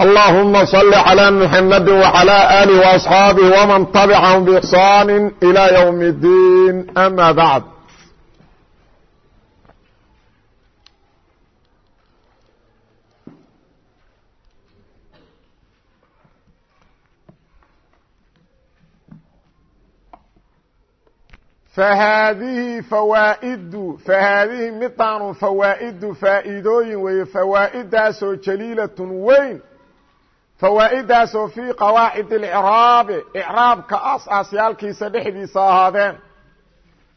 اللهم صل على محمد وعلى آله وأصحاabه ومن طبعهم بإحsان إلى يوم الدين أما بعد فhadihi fawaa'idu fahaadihi midaanu fawaa'idu faa'iidooyin weeye fawaa'idaasoo jaliilatun weyn fawaa'idaasoo fii qawaacid اlcraabi icraabka as-aasyaalkiisa dhexdiisa ahaadeen.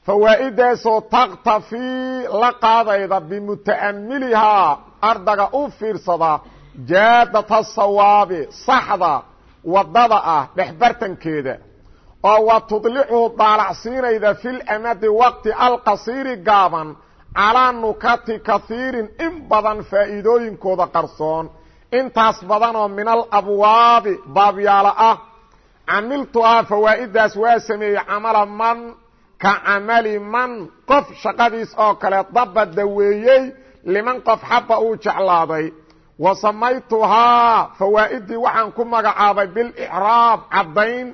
Fawaa'idaasoo taktafii la qaadayda bimuta'amilihaa ardaga u fiirsada jaadata sawaabi saxda waddada ah dhexbartankeeda. Oo wa tudlicu daalacsiinayda fi lamadi waqti alqasiiri gaaban calaa nukati kaiirin in badan faa'iidooyinkooda qarsoon intaas badanoo min alabwaabi baabyaalo ah camiltuhaa fawaa'idaas waa sameeyey camala man ka camali man qof shaqadiis oo kale daba daweeyey liman qof xaba uu jeclaaday. Wa samaytuhaa fawaa'idii waxaan ku magacaabay bilicraab caddayn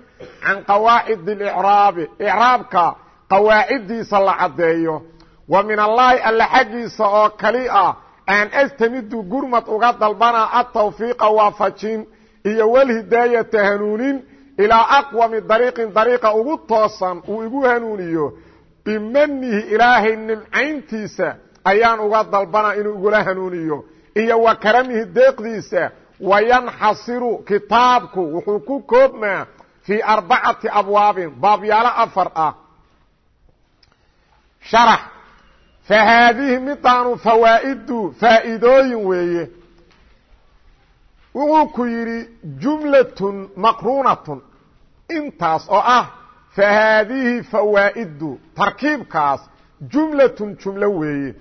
can qawaacid اlicraabi icraabka qawaaciddiisa la caddeeyo. Wa min allaahi alle xaggiisa oo kali ah aan astamidu gurmad uga dalbanaa atawfiiqa waafajin iyo walhidaayata hanuunin ilaa aqwami dariiqin dariiqa ugu toosan uu igu hanuuniyo bimanihi ilaahay nimcayntiisa ayaan uga dalbanaa inuu igula hanuuniyo. Iyo wa karamihi deeqdiisa wayanxasiru kitaabku wuxuu ku koobmaa fii arbacati abwaabin baabyaalo afar ah sharax fa haadihi midaanu fawaa'idu faa'iidooyin weeye wuxuu ku yidhi jumlatun maqruunatun intaas oo ah fa haadihi fawaa'idu tarkiibkaas jumlatun jumlo weeye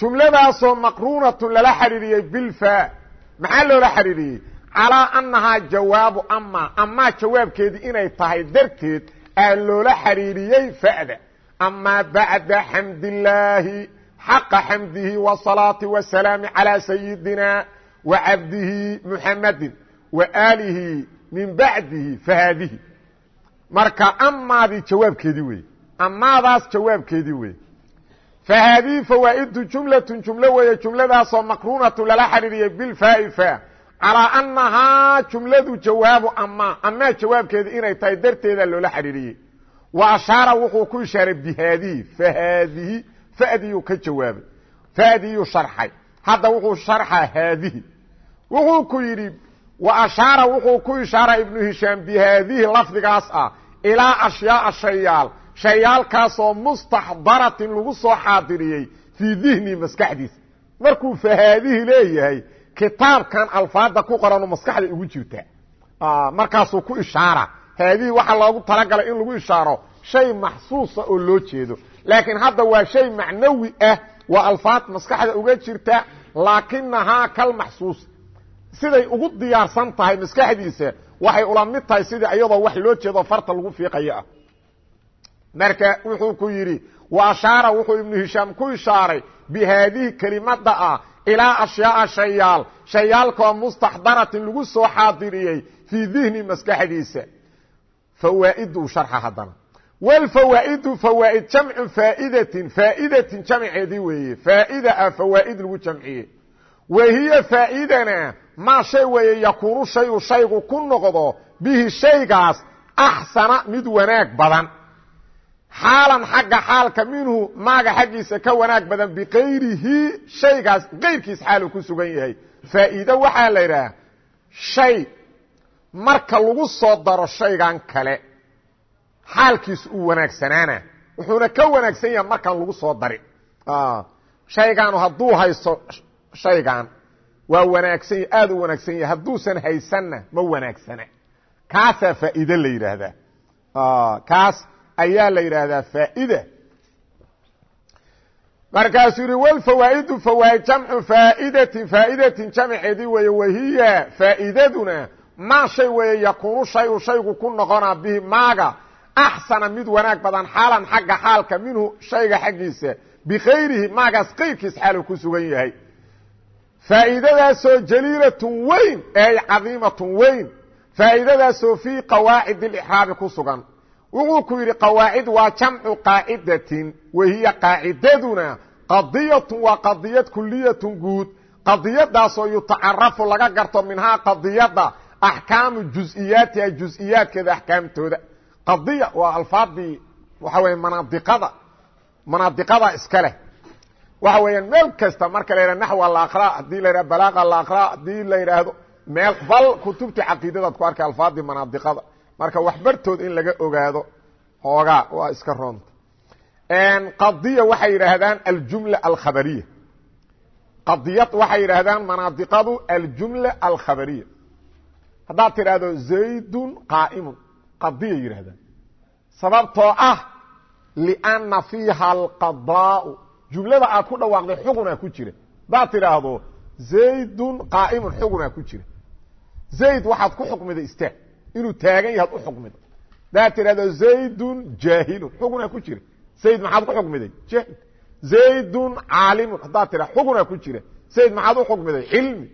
jumladaasoo maqruunatun lala xidhiiriyey bilfa maxaa loola xidhiiriyey calaa annahaa jawaabu ama amaa jawaabkeedii inay tahay darteed aa loola xidhiiriyey fa'da bacda xamdillaahi xaqa xamdihi wasalaati wasalaami calaa sayidina wa cabdihi muxamadin wa aalihi min bacdihi fahaadihi marka amaadii jawaabkeedii wey amaadaas jawaabkeedii wey fahaadihi fawaa'idu jumlatun jumlo weeye jumladaasoo maqruunatu lala xidhiiriyey bilfaai fa calaa annahaa jumladu jawaabu amaa amaa jawaabkeeda inay tahay darteeda loola xidhiiriyey ashaara wuxuu ku ishaaray bihaadihi fahaadihi fadiyuu ka jawaabay. Fadiyuu sharxay. Hadda wuxuu sharxaa haadihi. Wuxuu ku yidhi wa ashaara wuxuu ku ishaaray ibnu hishaam bihaadihi lafdigaas ah ilaa ashyaaa shayaal shayaalkaasoo mustaxdaratin lagu soo xaadiriyey fii dihni maskaxdiisa. Markuu fahaadihi leeyahay kitaabkan alfaada ku qoranu maskaxda ugu jirta. Markaasuu ku ishaara haadihi waxaa loogu talagalay in lagu ishaaro shay maxsuusa oo loo jeedo. Laakiin hadda waa shay macnawi ah waa alfaad maskaxda uga jirta laakinahaa kal maxsuus. Siday ugu diyaarsan tahay maskaxdiisa waxay ula mid tahay sidii iyadoo wax loo jeedo farta lagu fiiqayo ah marka wuxuu ku yidhi wa ashaara wuxuu ibnu hishaam ku ishaaray bi haadihi kelimada ah ilaa ashyaaa shayaal. Shayaalkoo mustaxdaratin lagu soo xaadiriyey fii dihni maskaxdiisa fawaaiduu sharxa haddana wlfawaa'idu fawaa'id jamcu faa'idatin faa'idatin jamceedii weeye faa'ida ah fawaa'id lagu jamciye wa hiya faa'idana maa shay weeye yakuunu shayu shaygu ku noqdo bihi shaygaas axsana mid wanaag badan xaalan xagga xaalka minhu maaga xaggiisa ka wanaag badan bikayrihi shaygaas kayrkiis xaalu ku sugan yahay faa'iide waxaa la marka lagu soo daro shaygan kale xaalkiisu uu wanaagsanaana. Wuxuuna ka wanaagsan yahay markaan lagu soo darin shaygaanu hadduu haysto shaygan waa wanaagsan yahy aad u wanaagsan yahay. Hadduusan haysanna ma wanaagsana. Kaasaa faa'iide la yidhaahdaa. Kaas ayaa la yidhaahdaa faa'ida markaasuu yihi wlfawaa'idu fawaaid jamcu faa'idatin faa'idatin jamceedii weeye wahiya faa'idaduna maa shay weeye yakuunu shayu shaygu ku noqonaa bihi maaga axsana mid wanaag badan xaalan xagga xaalka minhu shayga xaggiisa bikayrihi maagaas kayrkiis xaalu ku sugan yahay faa'iidadaasoo jaliilatun weyn ey cadiimatun weyn faa'iidadaasoo fii qawaacid اlixraabi ku sugan wuxuu ku yidhi qawaacid waa jamcu qaacidatin wahiya qaacidaduna qadiyatun waa qadiyad kuliyatun guud qadiyadaasoo yutacarafu laga garto minhaa qadiyadda axkaamu juز'iyaatiha juز'iyaadkeeda axkaamtooda qadiya waa alfaadii waxa weya manaadiqada manaadiqada iska leh waxa weeyaan meel kasta marka la yidhah naxwa la akraa haddii la yidhah balaaqa la akraa haddii la yidhaahdo meel bal kutubta caqiidadaad ku arkay alfaadii manaadiqada marka waxbartood in laga ogaado hoogaa waa iska roonta qadiya waxay yidhaahdaan aljumla alkhabariya qadiyad waxay yidhaahdaan manaadiqadu aljumla alkhabariya haddaad tidhaahdo zaydun qaa'imun. Qadiya yidhahdaan sababtoo ah lianna fiiha alqadaau jumlada aad ku dhawaaqday xugunaa ku jira. Haddaad tidhaahdo zaydun qaa'imun xugunaa ku jira. Zayd waxaad ku xukmiday istaag. Inuu taagan yahaad u xukmiday haddaad tidhahdo zaydun jaahilun xugunaa ku jira. Zayd maxaad ku xukmiday jaahil. Zaydun caalimun haddaad tidhah xugunaa ku jira. Zayd maxaad u xukmiday cilmi.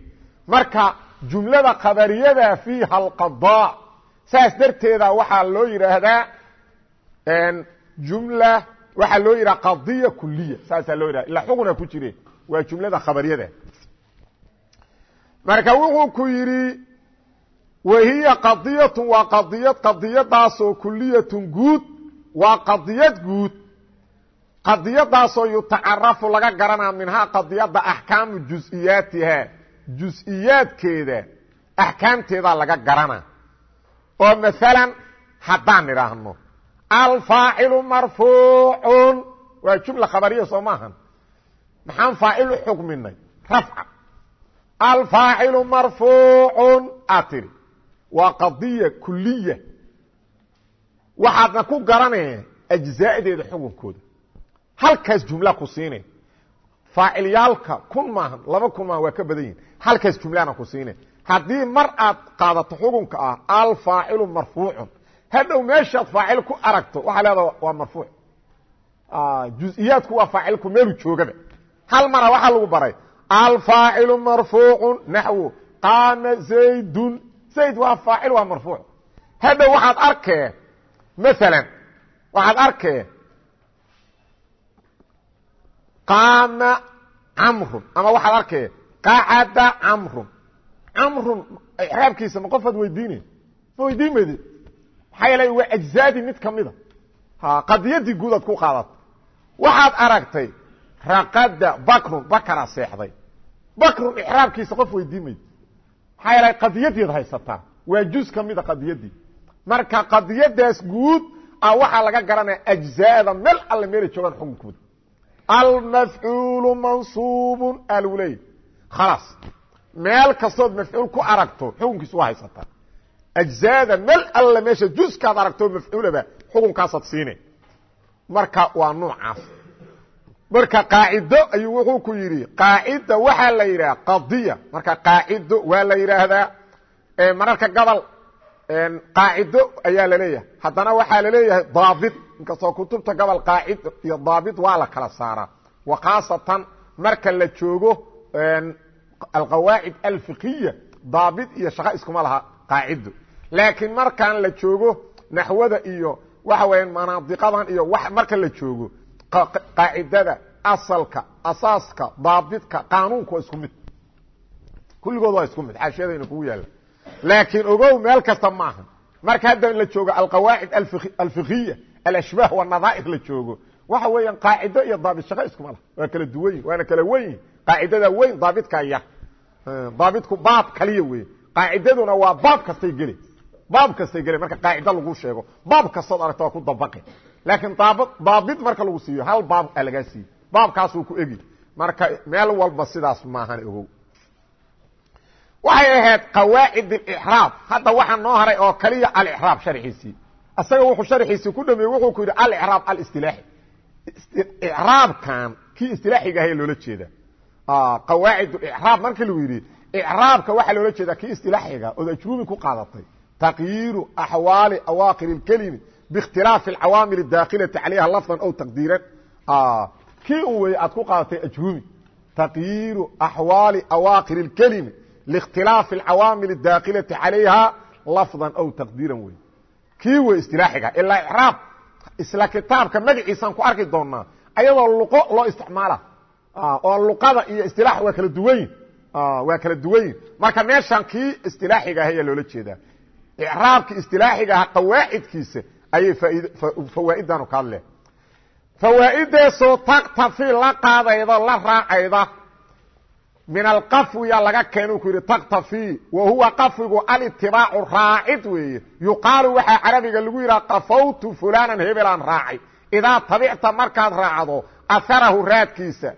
Marka jumlada khabariyada fiiha alqadaa saas darteeda waxaa loo yidhaahdaa jumla waxaa loo yidhaha qadiya kuliya saasaa loo yidhaha. Ila xuguna ku jire waa jumlada khabariyada. Marka wuxuu ku yidhi wahiya qadiyatun waa qadiyad qadiyadaasoo kuliyatun guud waa qadiyad guud. Qadiyadaasoo yutacarafu laga garanaa minhaa qadiyadda axkaamu juز'iyaatiha juز'iyaadkeeda axkaamteedaa laga garanaa oo maalan haddaan idhaahno alfaacilu marfuucun. Waa jumla khabariya soo maahan maxaan faacil u xukminay rafca. Alfaacilu marfuucun aad tidhi. Waa qadiya kuliya waxaadna ku garanee ajzaadeeda xukunkooda. Halkaas jumla ku siine faacilyaalka kun maahan laba kun maahan waa ka badan yihiin halkaas jumlana ku siine haddii mar aad qaadato xukunka ah alfaacilu marfuucun. Hadhow meeshaad faacil ku aragto waxaa leedaa waa marfuuc. Juز'iyaadku waa faacilku meelu joogaba. Hal mara waxaa lagu baray alfaacilu marfuucu naxwu. Qaama zaydun. Zayd waa faacil waa marfuuc. Hadhow waxaad arkee maala waxaad arkee qaama camrun ama waxaad arkee qacada camrun camrun ixraabkiisa ma qofaad weydiine ma weydiin maydi maxaa yeele waa ajzaadii mid ka mida qadiyadii guudaad ku qaadata waxaad aragtay raqada bakrun bakara seexday bakrun ixraabkiisa qof weydiin maydi maxaa yeele qadiyadiid haysataa waa juz ka mida qadiyadii marka qadiyadaas guud a waxaa laga garanaya ajzaada meel alle meelay joogaan xukunkooda almafcuulu mansuubun aluley khalaas meel kastood mafcuul ku aragto xukunkiis waa haysataa ajzaada meel alle meesha juskaad aragto mafcuulaba xukunkaasaad siine marka waa noocaas marka qaacido ayuu wuxuu ku yidhi qaacida waxaa la yidhaha qadiya marka qaacido waa la yidhaahdaa mararka gobol qaacido ayaa la leeyahay haddana waxaa la leeyahay daabit. Inkastoo kutubta gobol qaacid iyo daabit waa la kala saaraa wa khaasatan marka la joogo alqawaacid alfiqiya daabit iyo shaqo iskuma laha qaacido. Laakiin markaan la joogo naxwada iyo waxa weya manaadiqadan iyo marka la joogo qaacidada asalka asaaska daabitka qaanuunka waa isku mid. Kulligood waa isku mid. Xaashiyadayna kugu yaalla laakiin ogow meel kasta maaha. Marka hadda la joogo alqawaacid alfiqiya alashbaah wanadaa'ir la joogo waxa weeyaan qaacido iyo daabit shaqo iskuma laha. Waa kala duwan waana kala wen yihiin qaacidada weyn daabitka yar daabitku baab kaliya wey qaacidaduna waa baab kastay geli baab kastay geli marka qaacido lagu sheego. Baab kastood aragto waa ku dabaqi. Laakiin daabit marka lagu siiyo hal baab a lagaa siiye baabkaasuu ku egi marka meel walba sidaas maahan ogow waxay ahayd qawaacid اlxraab hadda waxaa noo haray oo kaliya alxraab sharxiisii isaga wuxuu sharxiisii ku dhameeyey wuxuu ku yidhi alxraab alistilaaxi icraabkan kii istilaaxiga ahae loola jeeda qawaacid icraab markii lagu yidhi icraabka waxaa loola jeedaa kii istilaaxiga ood ajruumi ku qaadatay taqyiiru axwaali awaakir اlkelimi biاkhtilaafi اcawaamil اdaakilati calayha lafdan aw taqdiiran kii un wey aad ku qaadatay ajruumi taqyiiru axwaali awaakir اlkelimi liاkhtilaafi اcawaamil اdaakilati calayha lafdan aw taqdiiran wey kii wey istilaaxiga ilaa icraab isla kitaabka magaciisaan ku arki doonaa ayadoo luqo loo isticmaala oo luqada iyo istilaax waa kala duwanyin waa kala duwanyin marka meeshan kii istilaaxiga ah ayaa loola jeedaa icraabkii istilaaxiga aha qawaacidkiisa ayay fawaaidanu ka hadleen fawaa'idaasoo taktafi la qaadayda la raacayda min alqafwiya laga keena ku yidhi taktafi wa huwa qafwigu alitibaacu raacid weeye. Yuqaalu waxaa carabiga lagu yidhaha qafawtu fulanan hebelaan raacay. Idaa tabicta markaad raacdo aharahu raadkiisa.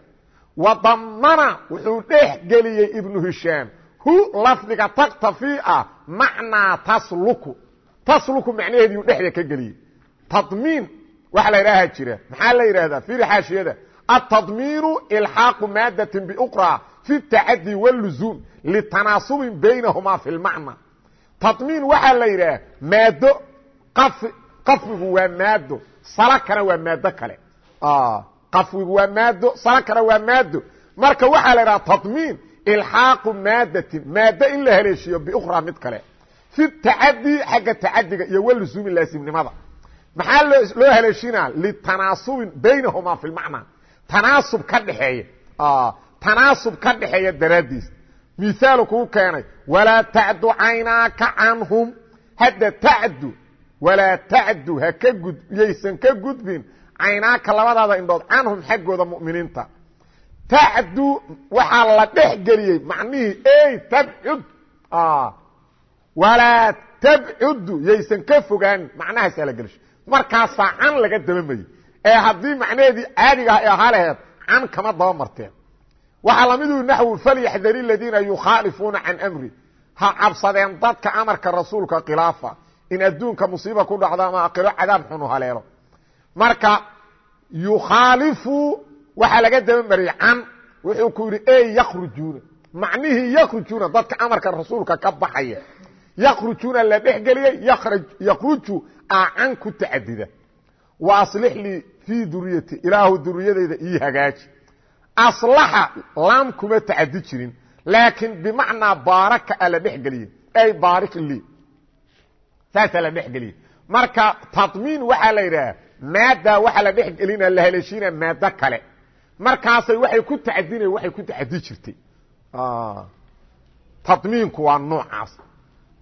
Wa damana wuxuu dhex geliyey ibnu hishaam. Hu lafdiga taktafi ah macnaa tasluku. Tasluku macnaheediiu dhexda ka geliyey. Tadmiin waxa la idhaaha jira. Maxaa la yidhahdaa fiiri xaashiyada. Atadmiinu ilxaaqu maadatin biuqra fi tacadi wاluzuum litanaasubin baynahumaa fi lmacna tadmiin waxaa la yidhaha maado qafwigu waa maado salakana waa maado kale. Qafwigu waa maado salakana waa maado marka waxaa la idhaha tadmiin ilxaaqu maadatin maado in la haleeshiiyo biukhraa mid kale. Fi tacadi xagga tacadiga iyo waluzuumi laasimnimada maxaa loo haleeshinaa litanaasubin baynahumaa fi lmacna tanaasub ka dhexeeya tanaasub ka dhexeeya daraaddiis. Miaalu kuu keenay walaa tacdu caynaaka canhum. Hadda tacdu walaa tacdu haka gud yaysan ka gudbin. Caynaaka labadaada indhood canhum xaggooda mu'miniinta. Tacdu waxaa la dhex geliyey. Macnihii ey tabcud. Walaa tabcudu yaysan ka fogaanin macnahaasaa la gelisho markaasaa can laga dabamayey ee haddii macnaheedii caadiga ah ee ahaa laheed kama daba waxaa lamidu naxwu falyaxdari aladiina yukhaalifuuna can amri. Ha cabsadeen dadka amarka rasuulka khilaafa. In adduunka musiiba ku dhacdo ama aqiro cadaab xunu haleelo. Marka yukhaalifu waxaa laga daba mariyey can wuxuu ku yidhi ey yakhrujuuna. Macnihii yakhrujuuna dadka amarka rasuulka ka baxaya. Yakhrujuuna la dhex geliyey yakhruju aa can ku tacadida. Wa aslix lii fii duriyati ilaahu duriyadayda ii hagaaji aslaxa laam kuma tacadi jirin laakiin bimacnaa baaraka a la dhex geliyey ay baarik lii saasaa la dhex geliyey marka tadmiin waxaa la yidhaha maaddaa waxaa la dhex gelina la haleeshiina maado kale. Markaasay waxay ku tacadina waxay ku tacadi jirtay. Tadmiinku waa noocaas.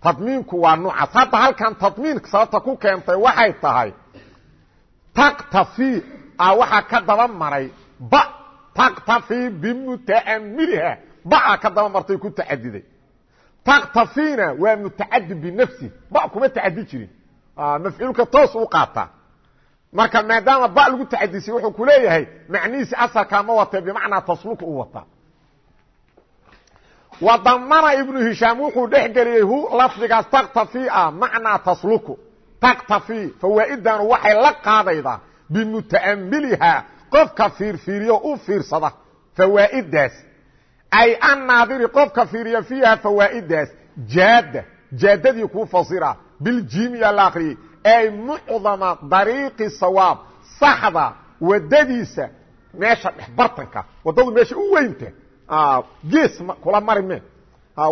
Tadmiinku waa noocaas. Hadda halkan tadmiinka sababta ku keentay waxay tahay taktafi a waxaa ka daba maray ba taktafi bimuta'amiliha baa ka daba martay ku tacadiday taktafina waa mutacadi binafsi. Ba kuma tacadi jirin. Mafcuulka toos u qaataa marka maadaama ba lagu tacadisay wuxuu ku leeyahay macnihiisi asalkaa ma watee bimacnaa tasluku u wataa wadamana ibnu hishaam wuxuu dhex geliyey hu lafdigaas taktafi ah macnaa tasluku taktafi fawaa'idan waxay la qaadaydaa bimuta'amilihaa qofka fiirfiiriyo u fiirsada fawaa'idaas. Ay annaadiri qofka fiiriya fiiha fawaa'idaas. Jaada jaadadii kuu fasira biljimiya la akriyey ay mucdama dariiqi sawaab saxda wadadiisa meesha dhexbartanka waddadu meesha u weynta gees kula mari me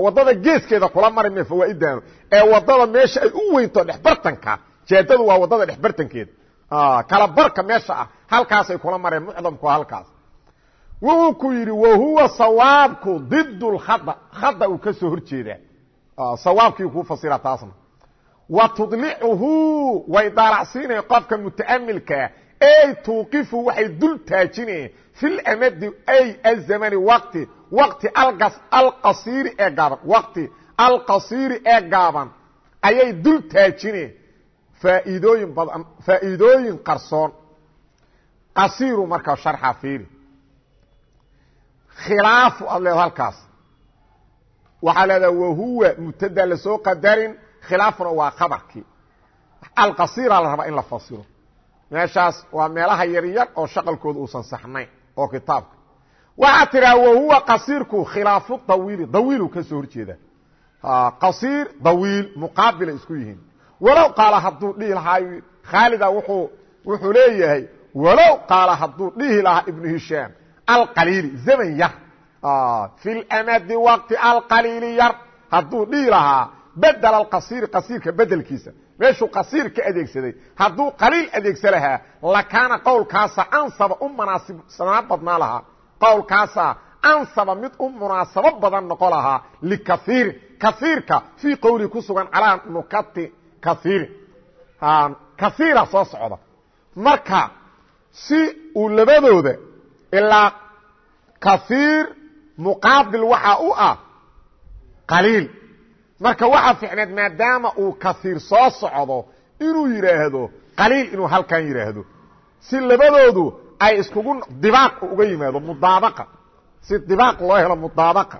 waddada geeskeeda kula mari me fawaa'idaanu. Ee waddada meesha ay u weynto dhexbartanka jaadadu waa waddada dhexbartankeeda kala barka meesha ah halkaasay kula mareen mucdamku halkaas. Wuxuu ku yidhi wahuwa sawaabku did lkhada khada uu ka soo hor sawaabkii kuu fasira taasna. Wa tudlicuhu way daalacsiineen qofka muta'amilkaa ey tuuqifu waxay dul taajineen fi lamadi ay azamani waqti waqti alqasiiri ee gaaban waqti alqasiiri ee gaaban ayay dul taajineen faa'iidooyin badan faa'iidooyin qarsoon qasiiru markaa sharxa fiiri. Khilaafu aad leedo halkaas. Waxaa leedaha wahuwa mubtada la soo qadarin khilaafuna waa khabarkii. Alqasiira la rabaa in la fasiro. Meeshaas waa meelaha yaryar oo shaqalkooda uusan saxnayn oo kitaabka. Waxaa tiraa wahuwa qasiirku khilaafu dawiili. Dawiilu ka soo horjeeda. Qasiir dawiil muqaabila isku yihiin. Walow qaala hadduu dhihi lahaa khaalida wuxuu wuxuu leeyahay walow qaala hadduu dhihi lahaa ibnu hishaam alqaliili zaman yar. Fi lmadi waqti alqaliili yar. Hadduu dhihi lahaa bedel alqasiiri qasiirka bedelkiisa meeshuu qasiir ka adeegsaday. Hadduu qaliil adeegsa lahaa lakaana qowlkaasa ansaba u munaasibsanaa badnaa lahaa. Qowlkaasa ansaba mid u munaasabo badan noqo lahaa. Likaiirin kaiirka fii qowlihi ku sugan calaa nukati kaiirin kaiira soo socda. Marka si uu labadooda ilaa kaiir muqaabil waxa u ah qaliil. Marka waxaa ficneed maadaama uu kaiir soo socdo inuu yidhaahdo qaliil inuu halkan yidhaahdo si labadoodu ay iskugu dibaaq uga yimaado mudaabaqa. Si dibaaq loo helo mudaabaqa.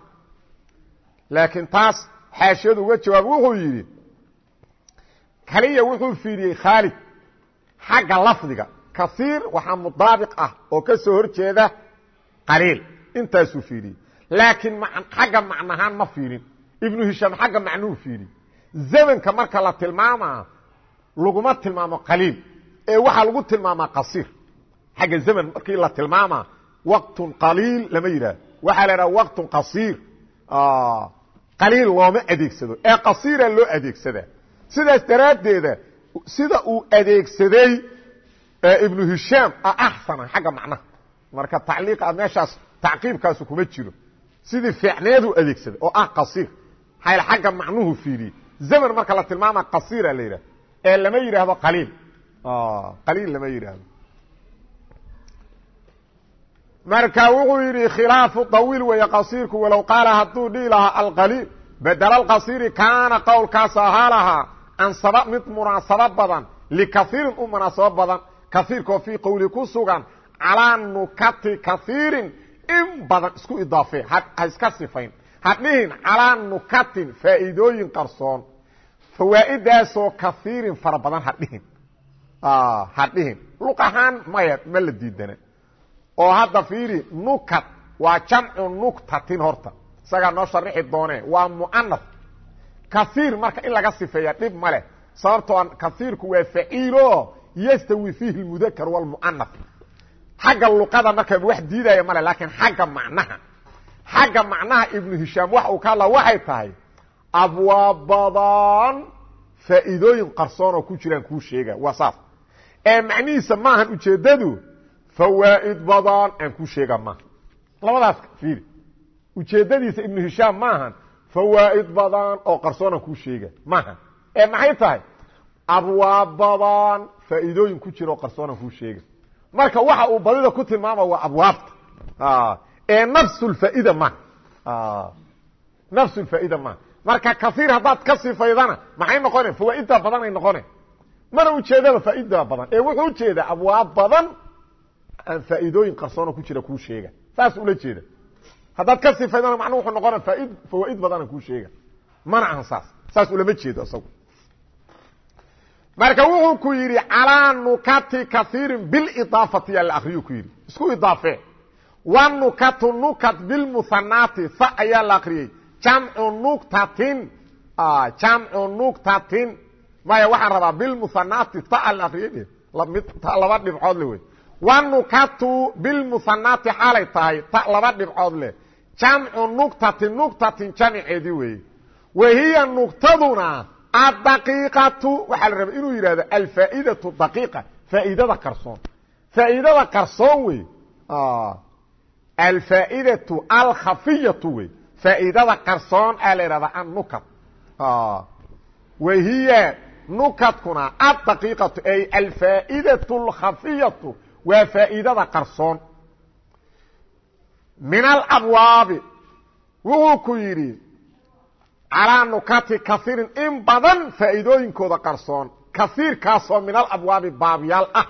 Laakiin taas xaashiyadu uga jawaab wuxuu yidhi kaliya wuxuu fiiriyey khaalid xagga lafdiga kaiir waxaa mudaabiq ah oo ka soo hor jeeda qaliil intaasuu fiiriyey laakiin xagga macnahaan ma fiirin ibnu hishaam xagga macnuhu fiiri zamanka marka la tilmaamaa laguma tilmaamo qaliil ee waxaa lagu tilmaamaa qasiir xagga zaman markii la tilmaamaa waqtun qaliil lama yidhaah waxaa la idhaha waqtun qasiir qaliil looma adeegsado ee qasiira loo adeegsadaa sidaas daraaddeeda sida uu adeegsaday ibnu hishaam axsana xagga macnaha. Marka tacliiqa meeshaas tacqiibkaasu kuma jiro. Sidii fiicneedu adeegsaday oo ah qasiir. Hayl xagga macnuhu fiiriyey zaman marka la tilmaama qasiira la yidhahdo ee lama yidhaahdo qaliil. Qaliil lama yidhaahdo. Marka wuxuu yidhi khilaafu طawiil weeye qasiirku walow qaala hadduu dhihi lahaa alqaliil bedel alqasiiri kaana qowlkaas ahaa lahaa ansaba mid munaasabo badan likaiirin u munaasabo badan kaiirkoo fii qowli ku sugan calaa nukati kaiirin in badan isku idaafe ha iska sifayn. Hadhihin calaa nukatin faa'iidooyin qarsoon. Fawaa'idaasoo kaiirin fara badan hadhihin hadhihin luq ahaan maya ma la diidana. Oo hadda fiiri nukat waa jamcu nuktatin horta. Isagaa noo sharixi doone waa mu'anaf. Kaiir marka in laga sifeeya dhib ma leh. Sababtoo kaiirku waa faciilo yastawi fiihi lmudakar wاlmu'anaf xagga luqada marka wax diidaya male laakiin xagga macnaha. Xagga macnaha ibnu hishaam waxa ka hadla waxay tahay abwaab badan faa'iidooyin qarsoon oo ku jiraan kuu sheega. Waa saas. Ee macnihiisa maahan ujeeddadu fawaa'id badan aan kuu sheega maaha labadaas fiiri. Ujeeddadiisa ibnu hishaam maahan fawaa'id badan oo qarsoonaan kuu sheega maaha ee maxay tahay abwaab badan faa'iidooyin ku jira oo qarsoonaan kuu sheega marka waxa uu badida ku tilmaama waa abwaabta. Ee nafsulfaaida ma. Nafsulfaaida ma. Marka kaiir haddaad ka sifaydana maxay noqone fawaaidda badan ay noqone mana ujeedaba faaida badan. Ee wuxuu u jeedaa abwaab badan aan faa'iidooyin qarsoona ku jira kuu sheega. Saas ula jeeda. Haddaad ka sifaydana macnuu wuxuu noqona fawaaid badana kuu sheega. Mana ahan saas. Saas ulama jeedo isagu marka wuxuu ku yidhi calaa nukati kaiirin bilidaafati yaa la ku yidhi. Isku idaafe. Wanukatu nukat bilmuhanaati sa ayaa la akriyey jamcu nuktatin jamcu nuktatin maya waxaan rabaa bilmuhanaati ta la akriyey laba dhibcood le wey. Wanukatu bilmuhanaati xaalay tahay ta laba dhibcood leh. Jamcu nuktatin nuktatin jamiceedii weeye wahiya nuktaduna adaqiiqatu waxaa la raba inuu yidhahdo alfaa'idatu daqiiqa faa'iidada qarsoon faa'iidada qarsoon wey alfaa'idatu alkhafiyatu wey faa'iidada qarsoon aa la yidhahdaa annukat wahiya nukadkuna adaqiiqatu ay alfaa'idatu alkhafiyatu waa faa'iidada qarsoon min alabwaabi wuxuu ku yidhi calaa nukati kaiirin in badan faa'iidooyinkooda qarsoon. Kaiirkaasoo min alabwaabi baabyaal ah.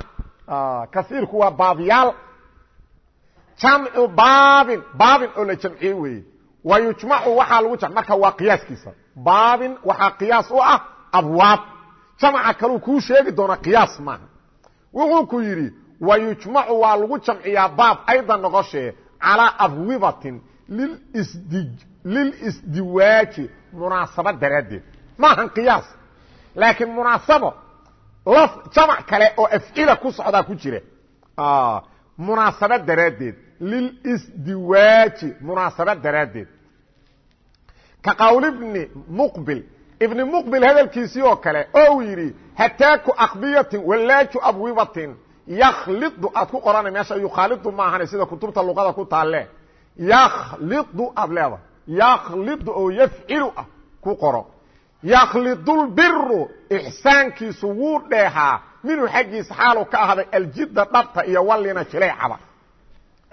Kaiirku waa baabyaal jamcu baabin baabin oo la jamciyey weeye. Wa waxaa lagu jam marka waa qiyaaskiisa. Baabin waxaa qiyaas u ah abwaab. Jamca kaleu kuu sheegi doona qiyaas maaha. Wuxuu ku yidhi wa yujmacu waa lagu jamciyaa baab aydan noqoshee calaa abwibatin lilisdiwaaji munaasabo daraaddeed. Maahan qiyaas. Laakiin munaasabo laf jamac kale oo afcila ku socdaa ku jira. Munaasabo daraaddeed. Lilisdiwaaji munaasabo daraaddeed. Ka qawl ibni muqbil. Ibni muqbil hadalkiisii oo kale oo uu yidhi hataaku akbiyatin wallaaju abwibatin yakhlidu aad ku qorana meesha yukhaalidu maahane sida kutubta luqada ku taalle. Yakhlidu aad leeda yakhlidu oo yafcilu ah ku qoro. Yakhlidulbiru ixsaankiisu wuu dheehaa. Minuu xaggiisa xaalu ka ahday aljidda dhabta iyo wallina jileecaba.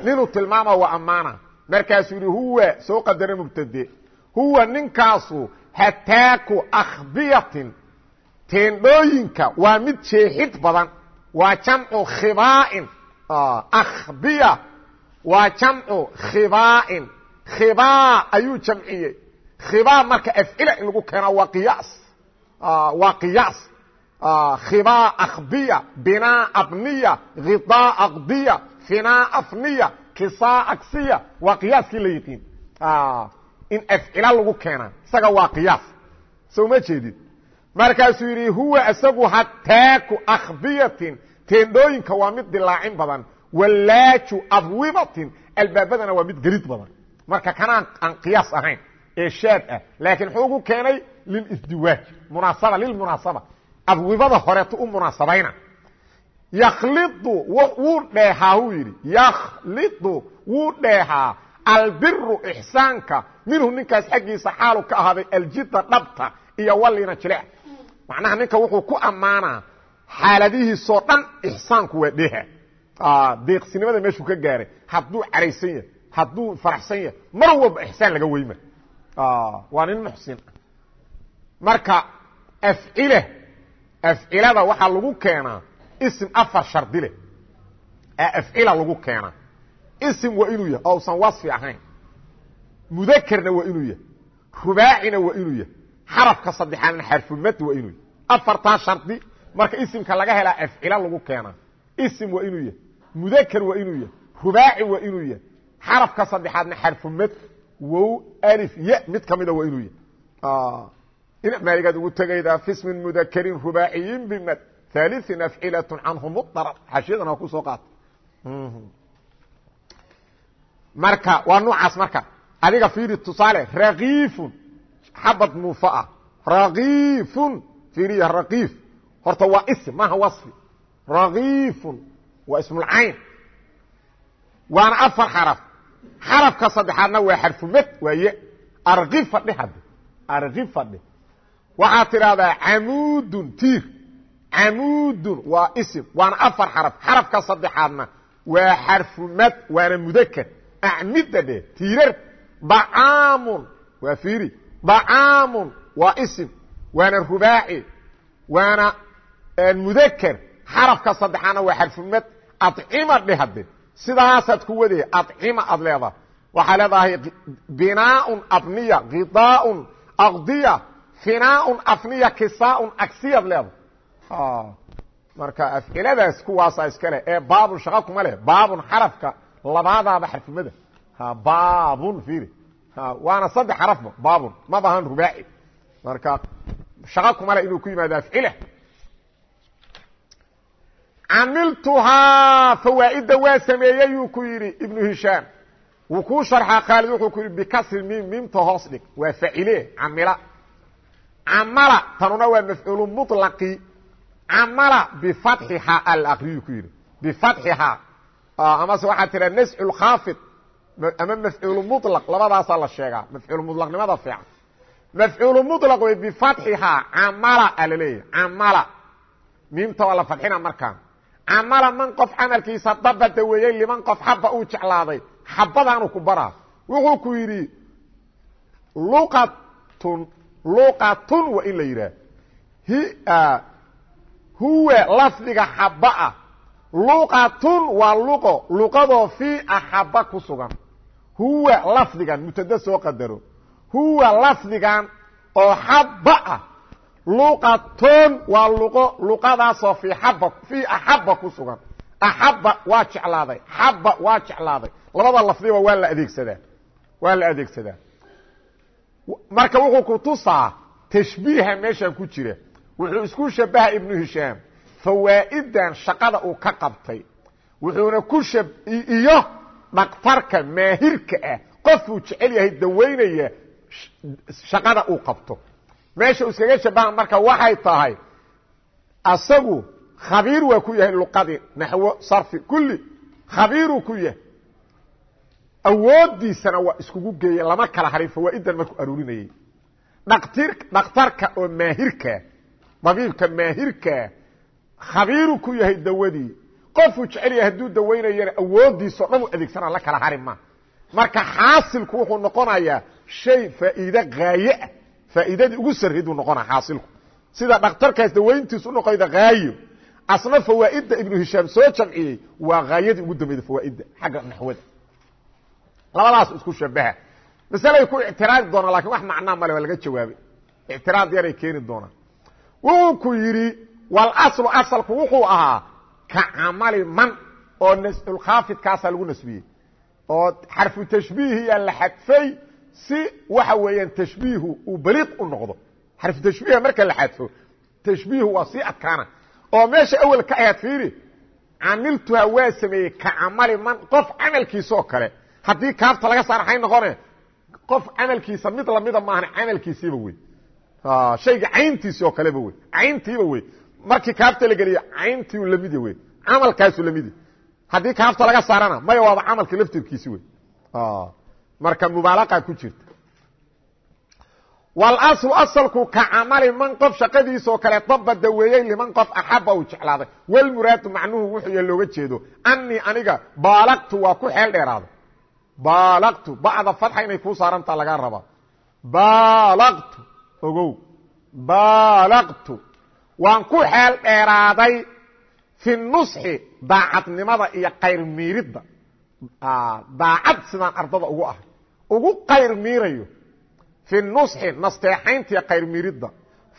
Ninuu tilmaama waa ammaana. Markaasuu yidhi huwa soo qadara mubtade. Huwa ninkaasu hataaku akhbiyatin teendhooyinka waa mid jeexid badan. Waa jamcu khibaain. Akhbiya waa jamcu khibaain khibaa ayuu jamciyey. Khibaa marka afcila in lagu keena waa qiyaas. Waa qiyaas. Khibaa akhbiya binaa abniya khidaa aqdiya finaa afniya kisaa agsiya waa qiyaaskii la yiqiin in afcila lagu keena. Isaga waa qiyaas. Soo ma jeedid markaasuu yidhi huwa isagu hataaku akhbiyatin. Teendhooyinka waa mid dilaacin badan. Wallaaju abwibatin. Albaabadana waa mid gelid badan marka kanaan aan qiyaas ahayn ee shaad ah laakiin muxuu ugu keenay lilisdiwaaj munaasaba lilmunaasaba abwibada horeeto u munaasabayna. Yakhlidu wuu dheehaa huu yidhi. Yakhlidu wuu dheehaa. Albiru ixsaanka minhu ninkaas xaggiisa xaalu ka ahaaday aljida dhabta iyo wallina jilec macnaha ninka wuxuu ku ammaanaa xaaladihiisoo dhan ixsaanku waa dheha deeqsinimada meeshuu ka gaaray hadduu caraysan yahay hadduu faraxsan yahay mar walba ixsaan laga weyma. Waa nin muxsin marka afcila afcilada waxaa lagu keenaa ism afar shardi leh. Afcila lagu keenaa ism waa inuu yahay oo usan wasfi ahayn. Mudakerna waa inuu yahay. Rubaacina waa inuu yahay. Xarafka saddexaadna xarfumad waa inuu yahay. Afartaa shardi marka isimka laga helaa afcila lagu keenaa. Ism waa inuu yahay. Mudaker waa inuu yahay. Rubaaci waa inuu yahay xarafka saddexaadna xarfumad wow alif ya mid ka mida waa inuu yahay ina maaligaad ugu tegaydaa fi smin mudakerin rubaaciyin bimad ثالث أفعلة عنه مضطر xاشhyadana ku soo qaata marka waa noocaas marka adiga fiiri tusaale rakiifun xabad muufa ah rakiifun fiiriya rakiif horta waa ism maaha waصfi rakiifun waa ismulcayn waana afar xaraf xarafka saddexaadna waa xarfumad waaye arkifa dheh hadde arkifa dheh waxaad tidhaahdaa camuudun tiir. Camudun waa ism waana afar xaraf. Xarafka saddexaadna waa xarfumad waana mudaker acmida dhe tiirar. Dacaamun waa fiiri. Dacaamun waa ism waana rubaaci waana mudaker xarafka saddexaadna waa xarfumad acima dhe hadde sidaasaad ku wadaya acima aad leedahay. Waxaa leedahay binaaun abniya khidaaun aqdiya finaaun afniya kisaaun agsiyad leedahay. Marka afciladaas kuwaasa iskale ee baabun shaqa kuma leh baabun xarafka labaadaaba xarfimada. Baabun fiiri. Waana saddex xarafba baabun ma baahan rubaaci. Marka shaqa kuma leh inuu ku yimaado afcila camiltuhaa fawaa'idda waa sameeyeyuu ku yidhi ibnu hishaam. Wuu kuu sharxaa khaalid wuxuu ku yidhi bikasri miim miimta hoos dhig. Waa facile camila. Camala tanuna waa mafcuulu mulaqi camala bifatxihaa alaqriyu ku yidhi. Bifatxihaa amase waxaa tiraa nascu lkhaafid ama mafcuulu mulaq labadaasaa la sheegaa. Mafcuulu mulaqnimada fiican. Mafcuulu mulaq wey bifatxihaa camala a laleeyahy camala. Miimta waa la fadxina markaan camala man qof camalkiisa daba daweeyey liman qof xaba uu jeclaaday xabadaanu ku baraa. Wuxuu ku yidhi luqatun luqatun waa in la yidhaah. Huwa lafdiga xaba ah. Luqatun waa luqo luqadoo fii axaba ku sugan. Huwa lafdigan mubtado soo qadaro. Huwa lafdigan oo xaba ah luqatun waa luqo luqadaasoo fii aba fii axaba ku sugan. Axabba waa jeclaaday xabba waa jeclaaday. Labada lafdiba waa la adeegsadaa waa la adeegsadaa marka wuxuu ku tusaa tashbiiha meeshan ku jira. Wuxuu isku shabaha ibnu hishaam fawaa'idan shaqada uu ka qabtay. Wuxuuna ku iyo dhaktarka maahirka ah qofuu jecel yahay dawaynaya shaqada uu qabto meesha uu iskaga shabaha marka waxay tahay asagu khabiir waa ku yahay luqadii naxwo sarfi kulli khabiiruu ku yahay. Awoodiisana waa iskugu geeye lama kala harin fawaa'idan markuu aruurinayey. Dhaktir dhakhtarka oo maahirkaa dabiibka maahirkaa khabiiru ku yahay dawadii. Qofuu jecel yahay hadduu dawaynayana awoodiisao dhan u adeegsana la kala hari ma. Marka xaasilku wuxuu noqonayaa shay faa'iide haaye ah faa'iidadii ugu sarriduu noqonaya xaasilku. Sida dhakhtarkaas dawayntiisu unoqoyda haayo asna fawaa'idda ibnu hishaam soo jamciyey waa haayadii ugu dambeyda fawaa'idda xagga naxwada. Labadaas isku shabaha masalay ku ictiraadi doonaan laakiin wax macnaa male waa laga jawaabay. Ictiraad yaray keeni doonaan. Wuxuu ku yidhi walaslu asalku wuxuu ahaa ka camali man oo nasulkhaafidkaasaa lagu nasbiyey. Oo xarfu tashbiihiyaa la xadfay si waxa weeyaan tashbiihu uu baliiq u noqdo. Xarfu tashbiiha marka la xadfo tashbiihu waa sii adkaana. Oo meesha awel ka ahayd fiiri camiltuha waa sameeyey ka camali man qof camalkiisa oo kale. Haddii kaafta laga saar maxay noqone qof camalkiisa mid lamida maahan camalkiisiiba wey. Shayga cayntiisi oo kaleba wey cayntiiba wey. Markii kaafta la geliyo cayntii la mid wey camalkaasu la mid haddii kaafta laga saarana maya waaba camalka laftirkiisi wey marka mubaalaqa ku jirta. Wاlaslu asalku ka camali man qof shaqadiisoo kale daba daweeyey liman qof axaba uu jeclaaday. Wlmuraadu macnuhu wuxuu looga jeedo anii aniga baalaqtu waa ku xeel dheeraaday baalaqtu bacda fatxa inay kuu saarantaa lagaa rabaa. Baalaqtu ogow. Baalaqtu waan ku xeel dheeraaday fi nusxi daacadnimada iyo qayr miiridda daacad sidaan ardada ugu ahay ugu qayr miirayo. Fi nusxi nasteexaynta iyo qayr miiridda.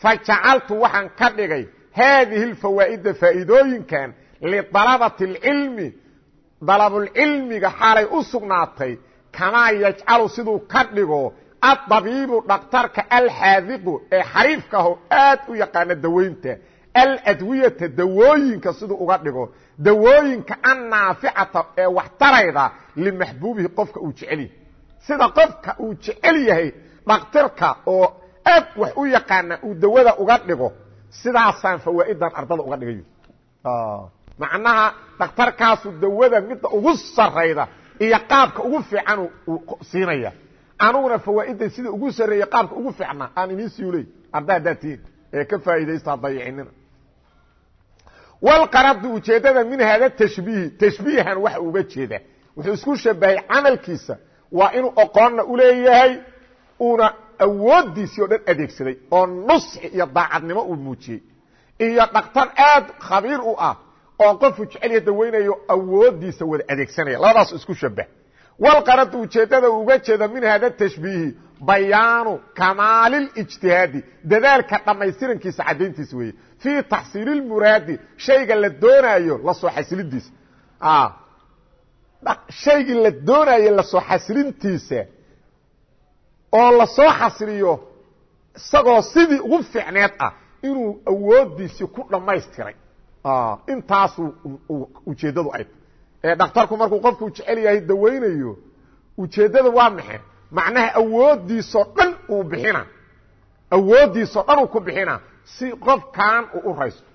Fa jacaltu waxaan ka dhigay haadihi اlfawaa'ida faa'iidooyinkan lidalabati اlcilmi dalabulcilmiga xaalay u sugnaatay. Kamaa yajcalu siduu ka dhigo addabiibu dhakhtarka alxaadiqu ee xariifkaho aad u yaqaana dawaynta aladwiyata dawooyinka siduu uga dhigo. Dawooyinka annaaficata ee wax tarayda limaxbuubihi qofka uu jecel yahay sida qofka uu jecel yahay dhakhtarka oo aad wax u yaqaana uu dawada uga dhigo sidaasaan fawaa'idan ardada uga dhigayo. Macnaha dhakhtarkaasu dawada midda ugu sarayda iyo qaabka ugu fiican siinaya. Anuguna fawaa'idan sida ugu sarreeya qaabka ugu fiicna aan idiin siuley arda haddaad tihiin ee ka faa'iidaysta dayicinina walqaradu ujeeddada min hada tashbiihi tashbiihan waxa uga jeeda. Wuxuu isku shabahay camalkiisa waa inuu oqoonna u leeyahay uuna awooddiisii o dhan adeegsaday oo nusxi iyo daacadnimo uu muujiyey. Iyo dhakhtar aad khabiir u ah oo qofku jecelya dawaynayo awooddiisa wada adeegsanaya. Labadaas isku shabah walqaradu ujeeddada uga jeeda min hada tashbiihi bayaanu kamaalijtihaadi dadaalka dhammaystirankiisa caddayntiisa weeye. Fii taxsiili lmuraadi shayga la doonaayo la soo xasilidiisa shaygii la doonaayo la soo xasilintiisa oo la soo xasiliyo isagoo sidii ugu fiicneed ah inuu awooddiisii ku dhammaystiray. Intaasu ujeeddadu ay ee dhakhtarku markuu qofku jecel yahay dawaynayo ujeeddada waa maxe macnaha awooddiisoo dhan uu bixina. Awooddiisoo dhan uu ku bixina si qofkan uu u raysto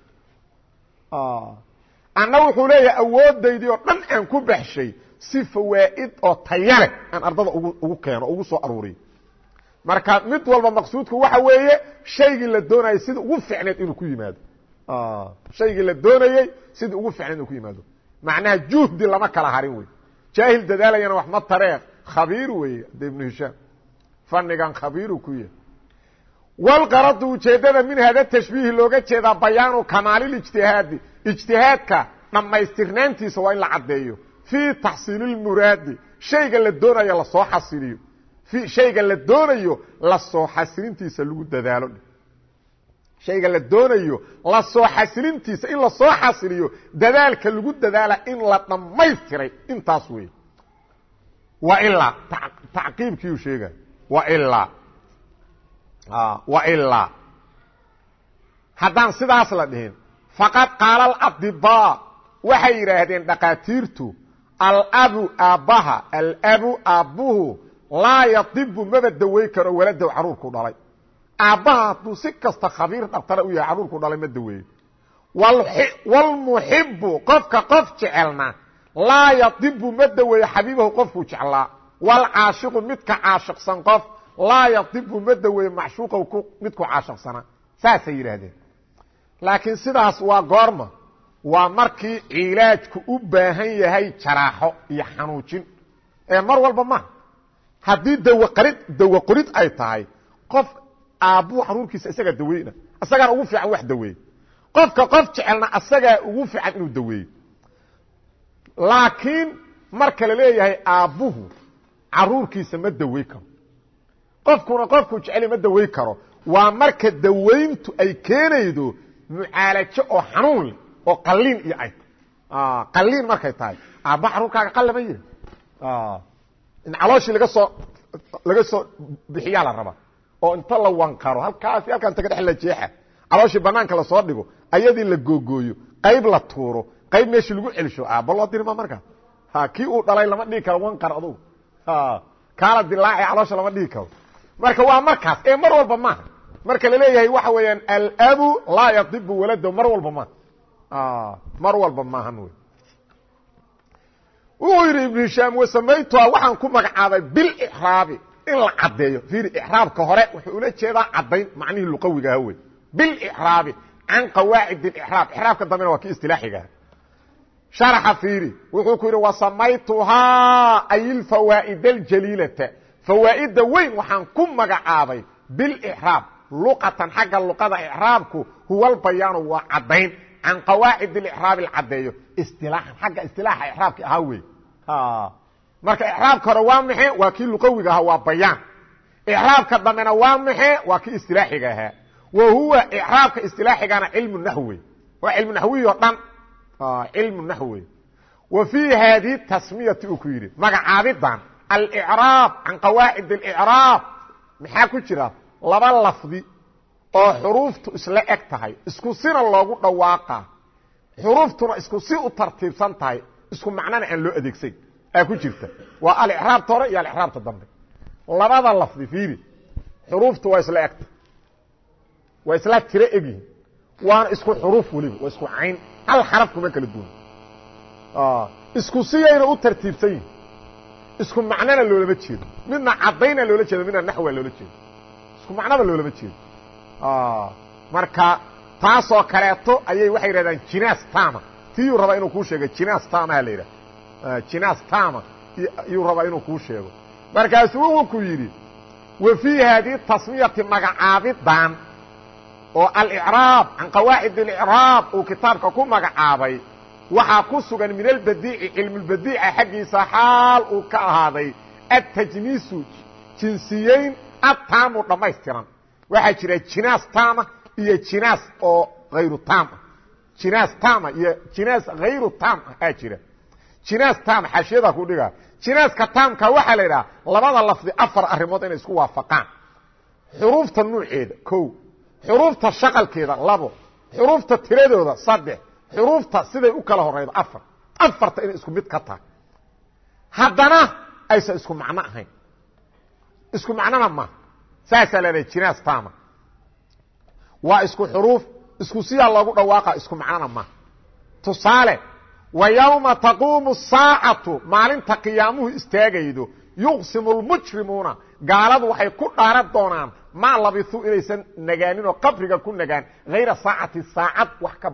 anna wuxuu leeyahay awoodaydii oo dhan aan ku baxshay si fawaa'id oo tayaleh aan ardada ugu keeno ugu soo aruuriyo. Marka mid walba maqsuudku waxa weeye shaygii la doonayay sida ugu ficneed inuu ku yimaado. Shaygii la doonayey sidii ugu ficneed inuu ku yimaado. Macnaha juhdi lama kala harin wey jaahil dadaalayana wax ma taree khabiir weeye de ibnu hishaam. Fanigan khabiiru ku yahay walqaradu ujeeddada min hada tashbiihi looga jeedaa bayaanu kamaalijtihaadi ijtihaadka dhammaystirnaantiisa waa in la caddeeyo. Fii taxsiili lmuraadi shayga la doonayo la soo xasiliyo. Shayga la doonayo la soo xasilintiisa lagu dadaalo. Shayga la doonayo la soo xasilintiisa in la soo xasiliyo dadaalka lagu dadaala in la dhammaystiray. Intaas wey wa ilaa tacqiibkiiu sheega wa ilaa wa ilaa haddaan sidaas la dhihin faqad qaala aladibaa waxay yidhaahdeen dhaqaatiirtu alabu aabbaha alabu aabbuhu laa yadibu maba dawey karo waladow caruurku dhalay. Aabbaha hadduu si kasta khabiir dhaktara u yahay caruurku dhalay ma daweeyo wlmuxibu qofka qof jecelna laa yadibu ma daweeyo xabiibahu qofkuu jeclaa. Wlcaashiqu midka caashiqsan qof laa yadibu ma daweeyo macshuuqahu midku yidhaahdeen laakiin sidaas waa goorma. Waa markii cilaajku u baahan yahay jaraaxo iyo xanuujin. Ee mar walba maha haddii dawqarid dawo qorid ay tahay qof aabbuu caruurkiisa isagaa daweyna. Isagaana ugu fiican wax daweeye qofka qof jecelna asagaa ugu fiican inuu daweeyo laakiin marka la leeyahay aabbuhu caruurkiisa ma dawey karo. Qofkuna qofkuu jecel ma dawey karo. Waa marka dawayntu ay keenaydo mucaalajo oo xanuun leh oo qaliin iyo ay. Qaliin markay tahay. Aabba caruurkaaga qallama yihi in calooshii laga soo laga soo bixiyaa la rabaa. Oo inta la wankaro halkaasi halkaan taga dhex la jeexa. Calooshii banaanka la soo dhigo ayadii la googooyo qayb la tuuro qayb meeshii lagu celsho aabba loo dirma markaas ha kii uu dhalay lama dhigi karo wankar adugu. Kaala dilaaci caloosha lama dhigi karo. Marka waa markaas ee mar walba maaha marka la leeyahay waxa weeyaan alabu laa yadibu walado mar walba maaha mar walba maahan wey. Wuxuu yidhi ibnu hishaam wasamaytuha waxaan ku magacaabay bilraabi in la caddeeyo. Fiiri ixraabka hore wuxuu ula jeedaa caddayn macnihii luqawigaha wey. Bilraabi can qawaacid ixraab ixraabka dambena waa kii istilaaxigaha sharaxa fiiri wuxuu ku yidhi wasamaytuhaa ay ilfawaa'id aljaliilata fawaa'idda weyn waxaan ku magacaabay bilixraab luqatan xagga luqada ixraabku huwa albayaanu waa caddayn can qawaacid ixraab alcadeeyo istilaaxan xagga istilaaxa ixraabka ahaa wey marka ixraabka hore waa maxe waa kii luqawiga ahaa waa bayaan. Ixraabka dambena waa maxe waa kii istilaaxiga ahaa. Wa huwa ixraabka istilaaxigana cilmu naxwi waa cilmu naxwiy o dhan. Cilmu naxwi wa fii haadihi tasmiyati uu ku yidhi magacaabidan alicraab can qawaacid اlicraab maxaa ku jira laba lafdi oo xuruuftu isla eg tahay isku sina loogu dhawaaqa xuruuftuna isku si u tartiibsan tahay isku macnana aan loo adeegsayn. Aa ku jirta. Waa alicraabta hore iyo alicraabta dambe. Labada lafdi fiiri xuruuftu waa isla egta waa isla tiro egyihin waana isku xuruuf weliba waa isku cayn. Hal xaraf kuma kala duwan. Isku siyayna u tartiibsan yihiin isku macnona loolama jeedo midna cadayna loola jeedo midna naxwa loola jeedo isku macnaba loolama jeedo marka taasoo kaleeto ayay waxay yidhahdaan jinaas tama tiyuu rabaa inuu kuu sheego jinaas tamaha la yidhaha. Jinaas tama iyuu rabaa inuu kuu sheego. Markaasu wuxuu ku yidhi wa fii haadihi tasmiyati magacaabidan oo alicraab can qawaacid اlicraab uu kitaabka ku magacaabay waxaa ku sugan min albadiici cilmulbadiica xaggiisa xaal uu ka ahaaday atajniisu jinsiyeyn ataamu dhammaystiran waxaa jira jinaas taama iyo jinaas oo hayru taama jinaas taama iyo jinaas hayru taam ah jira. Jinaas taam xaashiyada ku dhiga jinaaska taamka waxaa la idhaha labada lafdi afar arrimood inay isku waafaqaan. Xuruufta nuuceeda ko xuruufta shaqalkeeda labo. Xuruufta tiradooda saddex. Xuruufta siday u kala horaydo afar. Afarta inay isku mid ka tahay. Haddana aysan isku macno ahayn isku macnona ma. Saasaa leedahay jinaas tama waa isku xuruuf isku siyaa loogu dhawaaqa isku macnona ma. Tusaale wa yowma taquumu saacatu maalinta qiyaamuhu istaagaydo yuqsimu lmujrimuuna gaaladu waxay ku dhaaran doonaan maa labisuu inaysan nagaanin oo qabriga ku nagaan hayra saacati saacad wax ka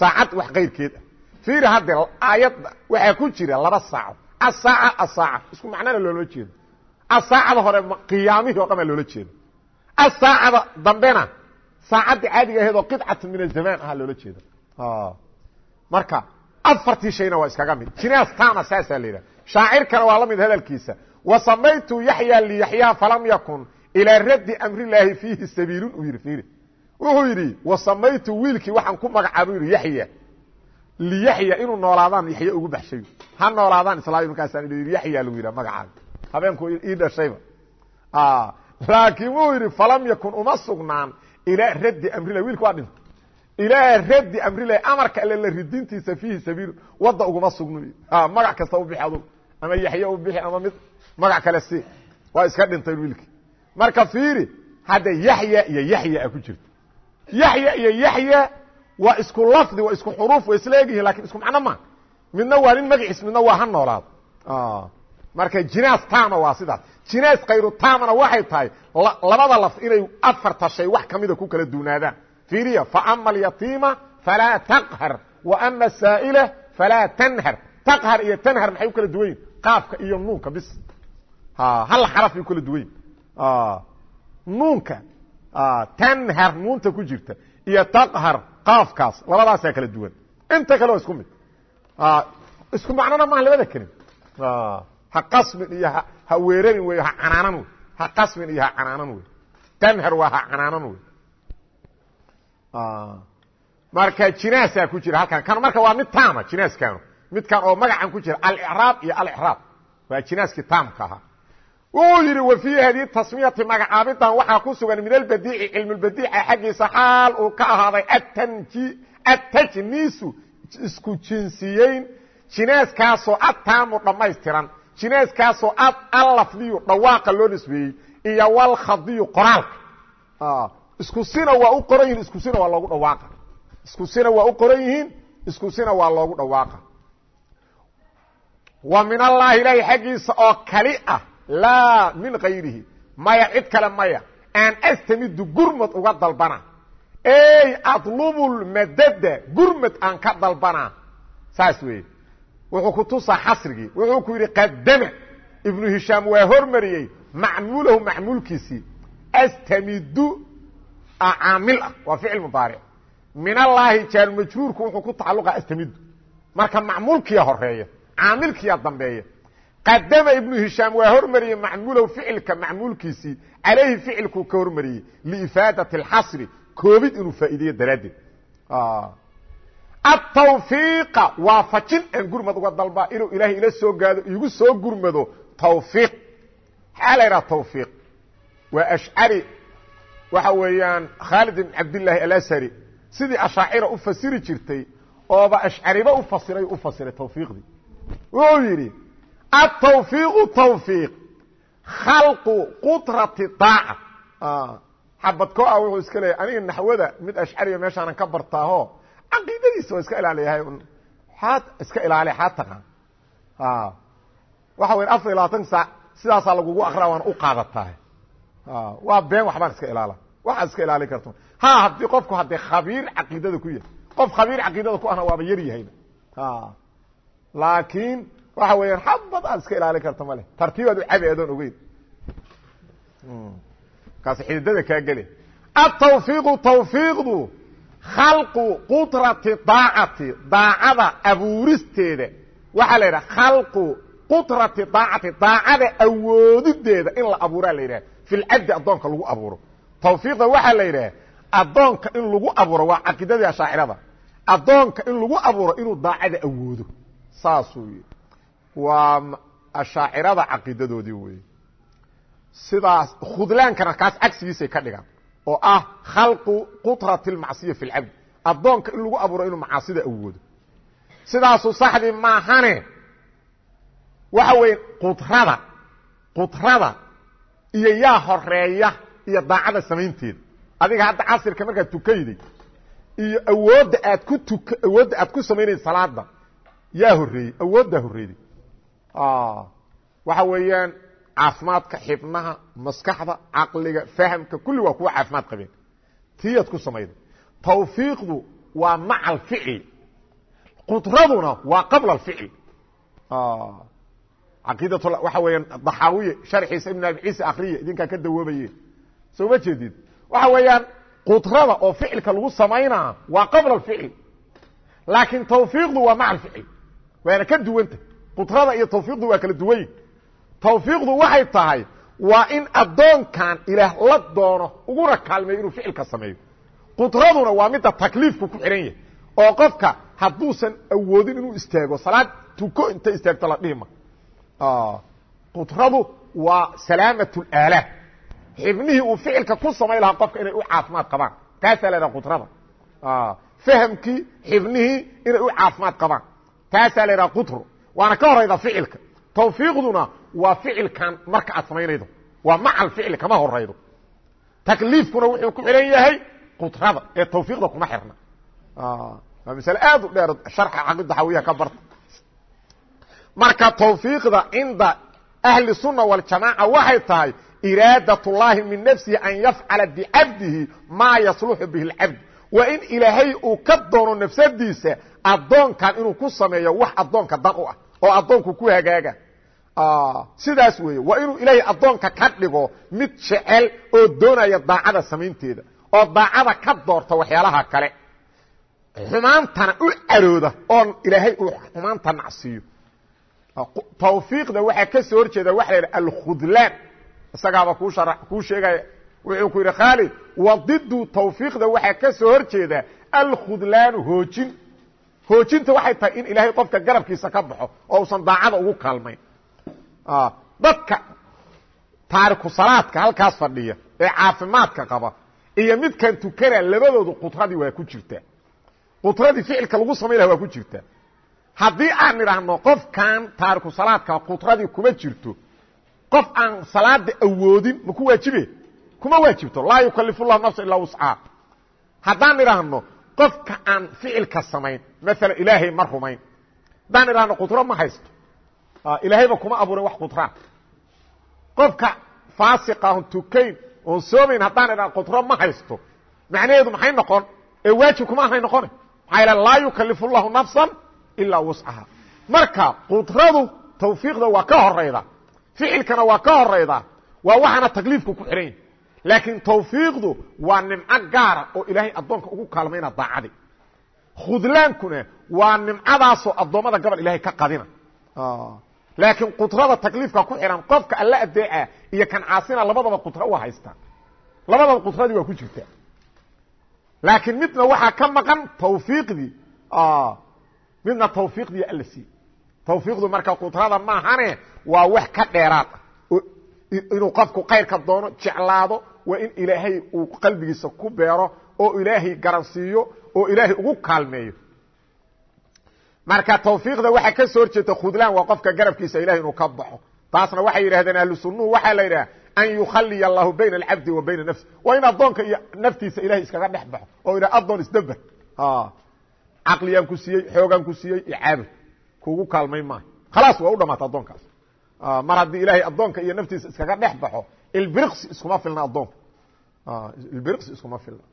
saacad wax kayrkeed ah. Fiiri hadde aayadda waxaa ku jira laba saaco asaaca asaaca isku macnona loolama jeedo asaacada hore qiyaamihii o dhan baa loola jeedo asaacada dambena saacadda caadiga aheed oo qidcatu min azamaan ahaa loola jeeda marka afartii shayna waa iskaga mid. Jinaas tama saasaa la yidhaha shaacirkana waa la mid hadalkiisa. Wasamaytu yaxya liyaxyaa falam yakun ilaa raddi amrilaahi fiihi sabiilun uu yidhi fiiri. Wuxuu yidhi wasamaytu wiilkii waxaan ku magacaaba yidhi yaxya liyaxya inuu noolaadaan yaxya ugu baxshay. Ha noolaadaan islaami markaasaan yidhi yaxya lagu yidhaha magacaaga habeenku ii dhashayba laakiin wuu yidhi falam yakun uma sugnaan. Ilaa raddi amrila wiilka waa dhintay ilaa raddi amrila amarka alle la ridintiisa fiihi sabiil wadda uguma sugno magac kasta u bixi adug. Ama yaxya u bixi ama mid magac kale si. Waa iska dhintay wiilkii. Marka fiiri hadda yaxya iyo yaxya a ku jirta. Yaxya iyo yaxya waa isku lafdi waa isku xuruuf waa isla egyihin laakiin isku macno maa midna waa nin magaciis midna waa ha noolaado marka jinaas tama waa sidaas. Jinaas kayru tamana waxay tahay labada laf inay afarta shay wax kamida ku kala duunaadaan. Fiiriya faama alyatiima falaa taqhar wa ama saa'ila falaa tanhar. Taqhar iyo tanhar maxay u kala duwan yihiin qaafka iyo nuunka bis. Hal xaraf ay u kala duwan yihiin nuunka tanhar nuunta ku jirta iyo taqhar qaafkaas labadaasaa kala duwan. Inta kale waa isku mid. Isku macnona maaha labada kelin ha qasmin iyo ha weerarin wey ha canaanan wey ha qasmin iyo ha canaanan wey tanhar waa ha canaanan wey marka jinaasaa ku jira halkan. Kan marka waa mid taama jinaaskanu midkan oo magacan ku jira alicraab iyo alicraab waa jinaaskii taamka ahaa. Wuxuu yidhi wa fii haddii tasmiyati magacaabidan waxaa ku sugan min albadiici cilmulbadiica xaggiisa xaal uu ka ahaaday attajniisu isku jinsiyeyn. Jinaaskaasoo adtaamu dhammaystiran jinaaskaasoo allafdiyu dhawaaqa loo nisbeeyey iyo walkhadiyu qoraalka. Isku sina waa u qoran yihiin isku sina waa loogu dhawaaqa. Isku sina waa u qoran yihiin isku sina waa loogu dhawaaqa. Wa min allaahi ilaahi xaggiisa oo kali ah laa min kayrihi maya cid kale maya aan astamidu gurmad uga dalbana ey atlubulmadada gurmad aan ka dalbanaa. Saas weeye wuxuu ku tusaa xasrigii. Wuxuu ku yidhi qadama ibnu hishaam waa hormariyey. Macmuulahu macmuulkiisii. Astamidu caamil ah. Waa ficil mudaaric. Min allaahi jaarmajruurku wuxuu ku tacalluqa astamidu. Marka macmuulkiya horreeya caamilkiya dambeeya qadama ibnu hishaam waa hormariyey macmuulahu ficilka macmuulkiisii. Calayhi ficilkuu ka hormariyey liifaadati اlxasri koobid inuu faa'iideeyo daraaddeed atawfiiqa waafajin aan gurmad uga dalba inuu ilaahay ila soo gaado iigu soo gurmado tawfiiq. Maxaa la yidhaha waxa weeyaan khaalid ibn cabdillaahi alasari. Sidii ashaacira u fasiri jirtay ooba ashcariba u fasiray u fasiray tawfiiqdii. Wuxuu yidhi atawfiiqu tawfiiq khalqu qudrati daaca xabadko ah wuxuu iska leeyahy aniga naxwada mid ashcariya meeshaanan ka bartaaho caqiidadiisa waa iska ilaaliyahay iska ilaaliya xaad taqaan waxa weya afar iyo labaatan saac sidaasaa lagugu akraa waana u qaadatahay waa been waxbaan iska ilaala waxaad iska ilaalin karto ha haddii qofku haddee khabiir caqiidada ku yahay qof khabiir caqiidada ku ahna waaba yar yahayba laakiin waxa weeyaan xabad aad iska ilaalin karto male tartiibaad u cabi adoon ogeyn kaas xididada kaa gele atawfiiqu tawfiiqdu khalqu qudrati daacati daacada abuuristeeda. Waxaa la yidhaha khalqu qudrati daacati daacada awoodideeda in la abuuraa la yidhaha. Fi lcabdi addoonka lagu abuuro. Tawfiiqda waxaa la yidhaha addoonka in lagu abuuro waa caqiidadii ashaacirada. Addoonka in lagu abuuro inuu daacada awoodo. Saasuu yii waa ashaacirada caqiidadoodii weeye. Sidaas khudlaankana kaas cagsigiisay ka dhigaan oo ah khalqu qudrati اlmacsiya fi اlcabd addoonka in lagu abuuro inuu macaasida awoodo. Sidaasu saxdii maahane? Waxa weeye qudrada qudrada iyo yaa horreeya iyo daacada samaynteeda. Adiga hadda casirka markaad tukayday iyo awoodda aad ku tuk awoodda aad ku samaynaysa salaada yaa horeeyey awooddaa horreeyday waxa weeyaan caafimaadka xibnaha maskaxda caqliga fahamka kulli waa kuwa caafimaad qabeen. Tiyaad ku samayday tawfiiqdu waa maca alficli qudraduna waa qabla alficl caqiidat waxa weeyaan daxaawiye sharxiisa ibn abi ciise akriya idinkaa ka dawoobaye soo ma jeedid? Waxa weeyaan qudrada oo ficilka lagu samaynaa waa qabla alficl laakiin tawfiiqdu waa maca alficl waana ka duwanta. Qudrada iyo tawfiiqdu waa kala duwanyi tawfiiqdu waxay tahay waa in addoonkan ilaah la doono uguna kaalmeeyo inuu ficilka sameeyo. Qudraduna waa midda takliifku ku xihan yahay oo qofka hadduusan awoodin inuu istaago salaad tuko inta istaagto la dhihima qudradu waa salaamat اlaalaah xibnihii uu ficilka ku samayn lahaa qofka inay u caafimaad qabaan. Taasaa la ydhaha qudrada. Fahamkii xibnihii inay u caafimaad qabaan. Taasaa la qudru. Waana ka horayda ficilka. Tawfiiqduna waa ficilkan marka aad samaynaydo waa macal ficil kama horaydo. Takliifkuna wuxuu ku xihan yahay qudrada ee tawfiiqda kuma xirna. Waa masale aad u dheer sharxa caqida xawiyaha ka barta. Marka tawfiiqda cinda ahli sunna waljamaaca waxay tahay iraadat اllahi min nafsihi an yafcala bicabdihi maa yasluxu bihi اlcabd waa in ilaahay uu ka doono nafsadiisa addoonkan inuu ku sameeyo wax addoonka dan u ah oo addoonku ku hagaaga sidaas weeye waa inuu ilaahay addoonka ka dhigo mid jecel oo doonaya daacada samaynteeda oo daacada ka doorta waxyaalaha kale. Xumaantana u carooda oon ilaahay uu xumaanta nacsiiyo. Tawfiiqda waxaa ka soo horjeeda waxa la yidhaha alkhudlaan. Isagaaba kuu shara kuu sheegaya wuxuu ku yidhi khaalid wadidu tawfiiqda waxaa ka soo horjeeda alkhudlaanu hoojin. Hoojinta waxay tahay in ilaahay qofka garabkiisa ka baxo oo usan daacada ugu kaalmayn dadka taariku salaadka halkaas fadhiya ee caafimaadka qaba iyo midkan tukana labadoodu qudradii waa ku jirtaa qudradii ficilka lagu samayn laha waa ku jirtaa haddii aan idhaahno qofkan taariku salaadka qudradii kuma jirto qof aan salaada awoodin ma ku waajibe? Kuma waajibto. Laa yukalifu llahu nafsa ilaa wuscaha haddaan idhaahno qofka aan ficilka samayn maala ilaahay ma rumayn. Haddaan idhaahno qudro ma haysto ilaahayba kuma abuurin wax qudraa qofka faasiqahon tukayn oon soomayn haddaan idhahno qudro ma haysto. Macnaheedu maxay noqon? Ee waajib kuma ahay noqone. Maxaa yal laa yukalifu llahu nafsan ilaa wuscaha marka qudradu tawfiiqda waa ka horayda ficilkana waa ka horayda waa waxaana takliifku ku xihan yahi laakiin tawfiiqdu waa nimco gaara oo ilaahay addoonka ugu kaalmayna daacadi. Khudlaankuna waa nimcadaasoo addoommada gobol ilahay ka qadina laakiin qudrada takliifka ku xihan qofka alla adeeca iyo kan caasina labadaba qudro u haystaa labadaba qudradii waa ku jirtaa laakiin midna waxaa ka maqan tawfiiqdii midna tawfiiqdii alla siiye tawfiiqdu marka qudrada maahane waa wax ka dheeraad. Inuu qofku kayrka doono jeclaado waa in ilaahay uu qalbigiisa ku beero oo ilaahay garansiiyo oo ilaahay ugu kaalmeeyo marka tawfiiqda waxaa ka soo horjeeta khudlaan waa qofka garabkiisa ilahay inuu ka baxo. Taasna waxay yidhahdeen ahlu sunnuhu waxaa la yidhaha an yukhaliya allahu bayna alcabdi wa bayna nafsi. Waa in addoonka iyo naftiisa ilahay iskaga dhex baxo oo idha addoon isdaber caqliyaan ku siiyey xoogaan ku siiyey iyo caabud kugu kaalmayn maayo khalaas waa u dhamaata addoonkaas. Mar haddii ilaahay addoonka iyo naftiisa iskaga dhex baxo ilbiriqsi iskuma filna addoonka ilbiriqsi iskuma filna.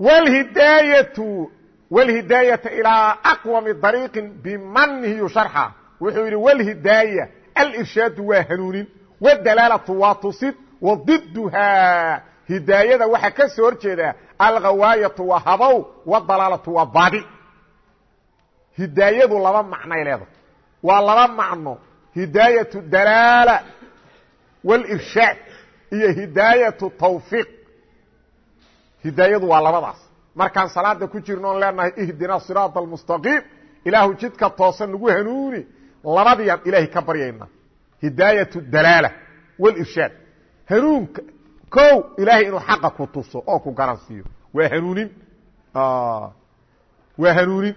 Wlhidaayatu wlhidaayata ilaa aqwami dariiqin bimanihi yusharxa wuxuu yidhi wlhidaaya alirshaadu waa hanuunin wadalaalatu waa tusid wadiduhaa hidaayada waxaa ka soo hor jeeda alghawaayatu waa habow wadalaalatu waa baadi hidaayadu laba macnay leedahay waa laba macno hidaayatu dalaala walirshaad iyo hidaayatu tawfiiq hidaayadu waa labadaas markaan salaada ku jirno oon leenahay ihdina siraata almustaqiim ilaahu jidka toosan nagu hanuuni. Labadiiaan ilaahay ka baryayna hidaayatu dalaala walirshaad hanuunka kow ilaahay inuu xaqa ku tuso oo ku garansiiyo. Waa hanuunin. Waa hanuunin.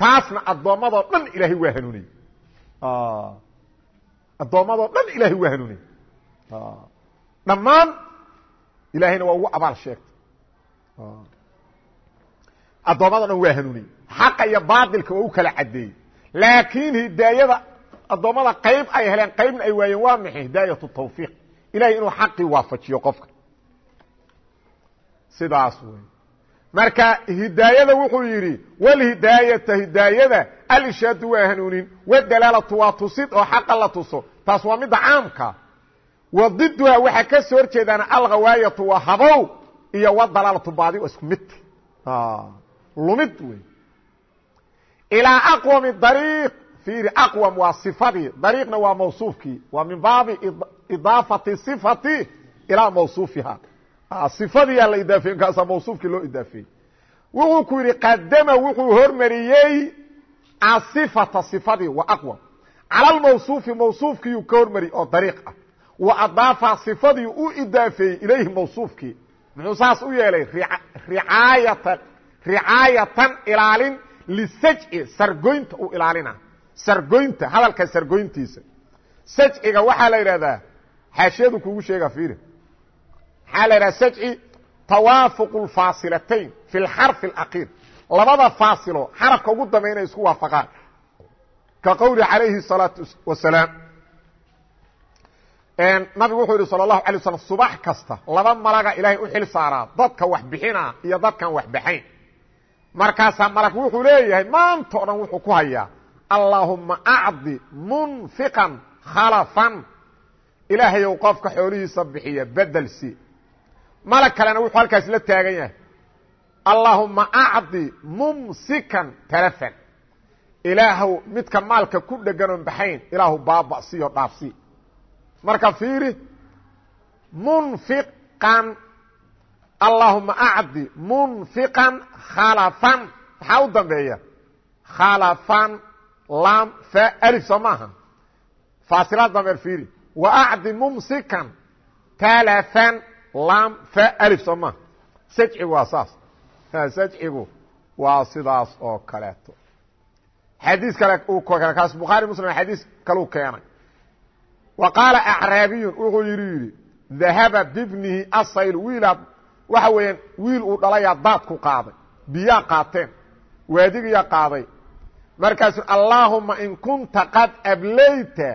Taasna addoommadoo dhan ilaahay waa hanuuniyey addoommadoo dhan ilaahay waa hanuuniyey dhammaan ilaahayna waa ugu abaal sheegtay addoommado dhan waa hanuuniyey xaqa iyo baatilka waa u kala caddeeyey laakiin hidaayada addoommada qayb ay heleen qaybna ay waayeen waa maxay? Hidaayatu tawfiiq. Ilahay inuu xaqii waafajiyo qofka. Sidaas wey marka hidaayada wuxuu yidhi wlhidaayata hidaayada alishaadu waa hanuunin wadalaalatu waa tusid oo xaqa la tuso. Taas waa midda caamka. Wadiduha waxaa ka soo horjeedaan alghawaayatu waa habow iyo wadalaalatu baadi waa isku mid lumid wey. Ilaa aqwami dariiq. Fiiri aqwam waa sifadii. Dariiqna waa mawsuufkii. Waa min baabi idaafati sifati ilaa mawsuufiha ifadiyaa la idaafeeye kaasaa mawsuufkii loo idaafeeyey wuxuu ku yidhi qadama wuxuu hormariyey asifata sifadii wa aqwam. Cala lmawsuufi mawsuufkiiyuu ka hormariyey oo dariiq ah. Wa adaafa sifadii u idaafeeyey ilayhi mawsuufkii. Muxuu saas u yeelay? Ricaayatan ricaayatan ilaalin lisajci sargoynta uu ilaalina sargoynta hadalka sargoyntiisa sajciga waxaa la yidhahdaa xaashiyadu kugu sheega fiiri maxaa la yidhahda sajci tawaafuq اlfaasilatayn fi اlxarfi اlakiir labada faasilo xarafka ugu dambeya inay isku waafaqaan ka qowli calayhi الsalaatu wasalaam nabigu wuxuu yihi salى الlahu alay waslam subax kasta laba malaga ilaahay u xil saaraa dadka wax bixina iyo dadkan wax baxayn markaasaa malag wuxuu leeyahay maanta o dhan wuxuu ku hayaa allaahuma acdi munfiqan khalafan. Ilaahayow qofka xoolihiisa bixiya bedelsi malag kalena wuxuu halkaas la taagan yahay allaahuma acdi mumsikan talafan ilaahow midka maalka ku dheganoon baxayn ilaahu baaba'siyo dhaafsi. Marka fiiri munfiqan allahuma acdi munfiqan khalafan. Maxaa u dambeeya? Khalafan lam fa alif soo maaha. Faasilaad dambeer fiiri. Wa acdi mumsikan talafan lam fa alif soo maaha. Sajcigu waa saas. Sajcigu waa sidaas oo kaleeto. Xadiis kale uu kaas bukhaari muslim xadiis kaluu keenay. Wa qaala acraabiyun wuxuu yidhi yidhi dahaba bibnihi asayl wiilaa waxa weeyaan wiil uu dhalayaa daadku qaaday. Biyaa qaateen. Waadigiyaa qaaday. Markaasu allaahuma in kunta qad ablayta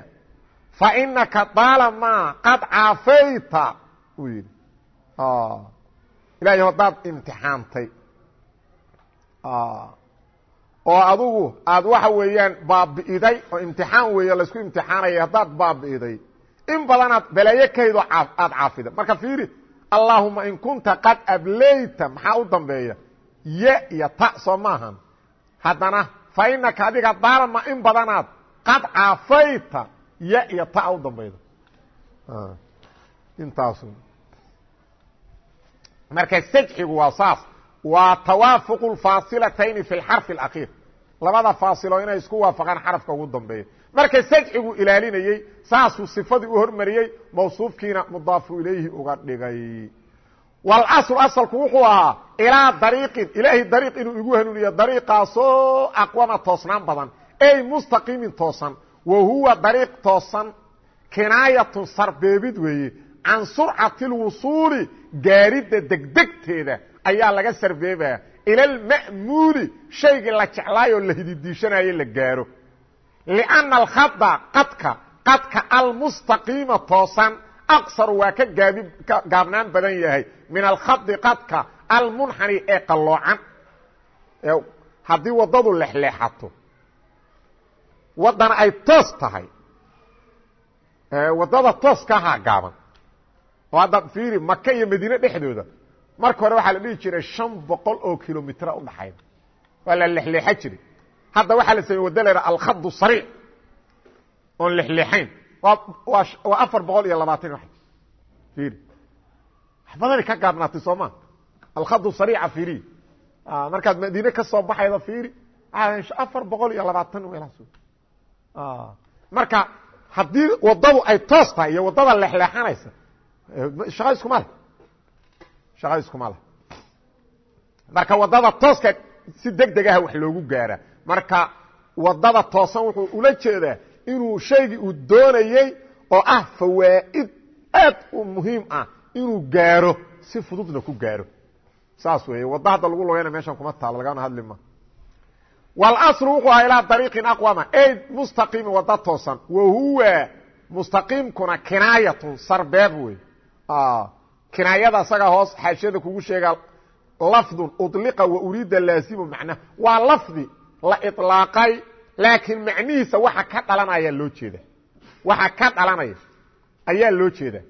fa inaka daalamaa qad caafayta uu yidhi. Ilahay haddaad imtixaantay. Oo adugu aad waxa weeyaan baabi'iday oo imtixaan weeye laysku imtixaanaya haddaad baabi'iday. In badanaad balaayo kahaydoo aad caafiday. Marka fiiri allaahuma in kunta qad ablayta maxaa u dambeeya ye iyo ta soo maahan haddana fa inaka adiga daalama in badanaad qad caafayta ye iyo ta u dambayda intaas marka sajxigu waa saas waa tawaafuq اfaasilatayni fi اlxarfi اlakhiir labada faasilo inay isku waafaqaan xarafka ugu dambeeya. Marka sajcigu ilaalinayey saasuu sifadii u hormariyey mawsuufkiina mudaafu ilayhi uga dhigay. Wاlaslu asalku wuxuu ahaa ilaa dariiqin ilaahay dariiq inuu igu hanuuniyo dariiqaasoo aqwama toosnaan badan ey mustaqiimin toosan wa huwa dariiq toosan kinaayatun sarbeebid weeye. Can surcati اlwusuuli gaaridda degdegteeda ayaa laga sarbeebaya ila alma'muuli shaygii la jeclaayoo la hididiishanayo la gaaro. lianna alkhada qadka qadka almustaqiima toosan aqsar waa ka gaabi ka gaabnaan badan yahay. min alkhadi qadka almunxani ee qalloocan haddii waddadu lexleexato waddana ay toos tahay. waddada tooska ahaa gaaban. oo hadda fiiri maka iyo madiine dhexdooda marka hore waxaa la dhihi jiray shan boqol oo kilomitra udhaxayda waa la lexleexa jiray. Hadda waxaa la sameye la yidhaha alkhadu sariic oon lexleexayn. Waa afar boqol iyo labaatan fiiri. Wax badani ka gaabnaatay soo ma? Alkhadu sariica fiiriy markaad madiine ka soo baxayda fiiri afar boqol iyo labaatan meelahaas marka haddii waddadu ay toos tahay iyo waddada lexleexanaysa shaqa iskuma leh shaqa iskuma leh marka waddada tooska si deg deg ah wax loogu gaara marka waddada toosan wuxuu ula jeedaa inuu shaygii uu doonayey oo ah fawaa'id aad u muhiim ah inuu gaaro si fududna ku gaaro saas weeye wadda hadda lagu logayna meeshan kuma taalo lagana hadli ma wاlأصل wuxuu aha ilaa dariiqin aqwama ey mustaqiimi wadda toosan wa huwa mustaqiimkuna kinaayatun sarbeeb wey kinaayada isagaa hoos xaashiyada kugu sheegaa lafdun uطliqa wa uriida laasimu macnaha waa lafdi la iطlaaqay laakiin macnihiisa waxa ka dhalanaya loo jeeda waxa ka dhalanaya ayaa loo jeeda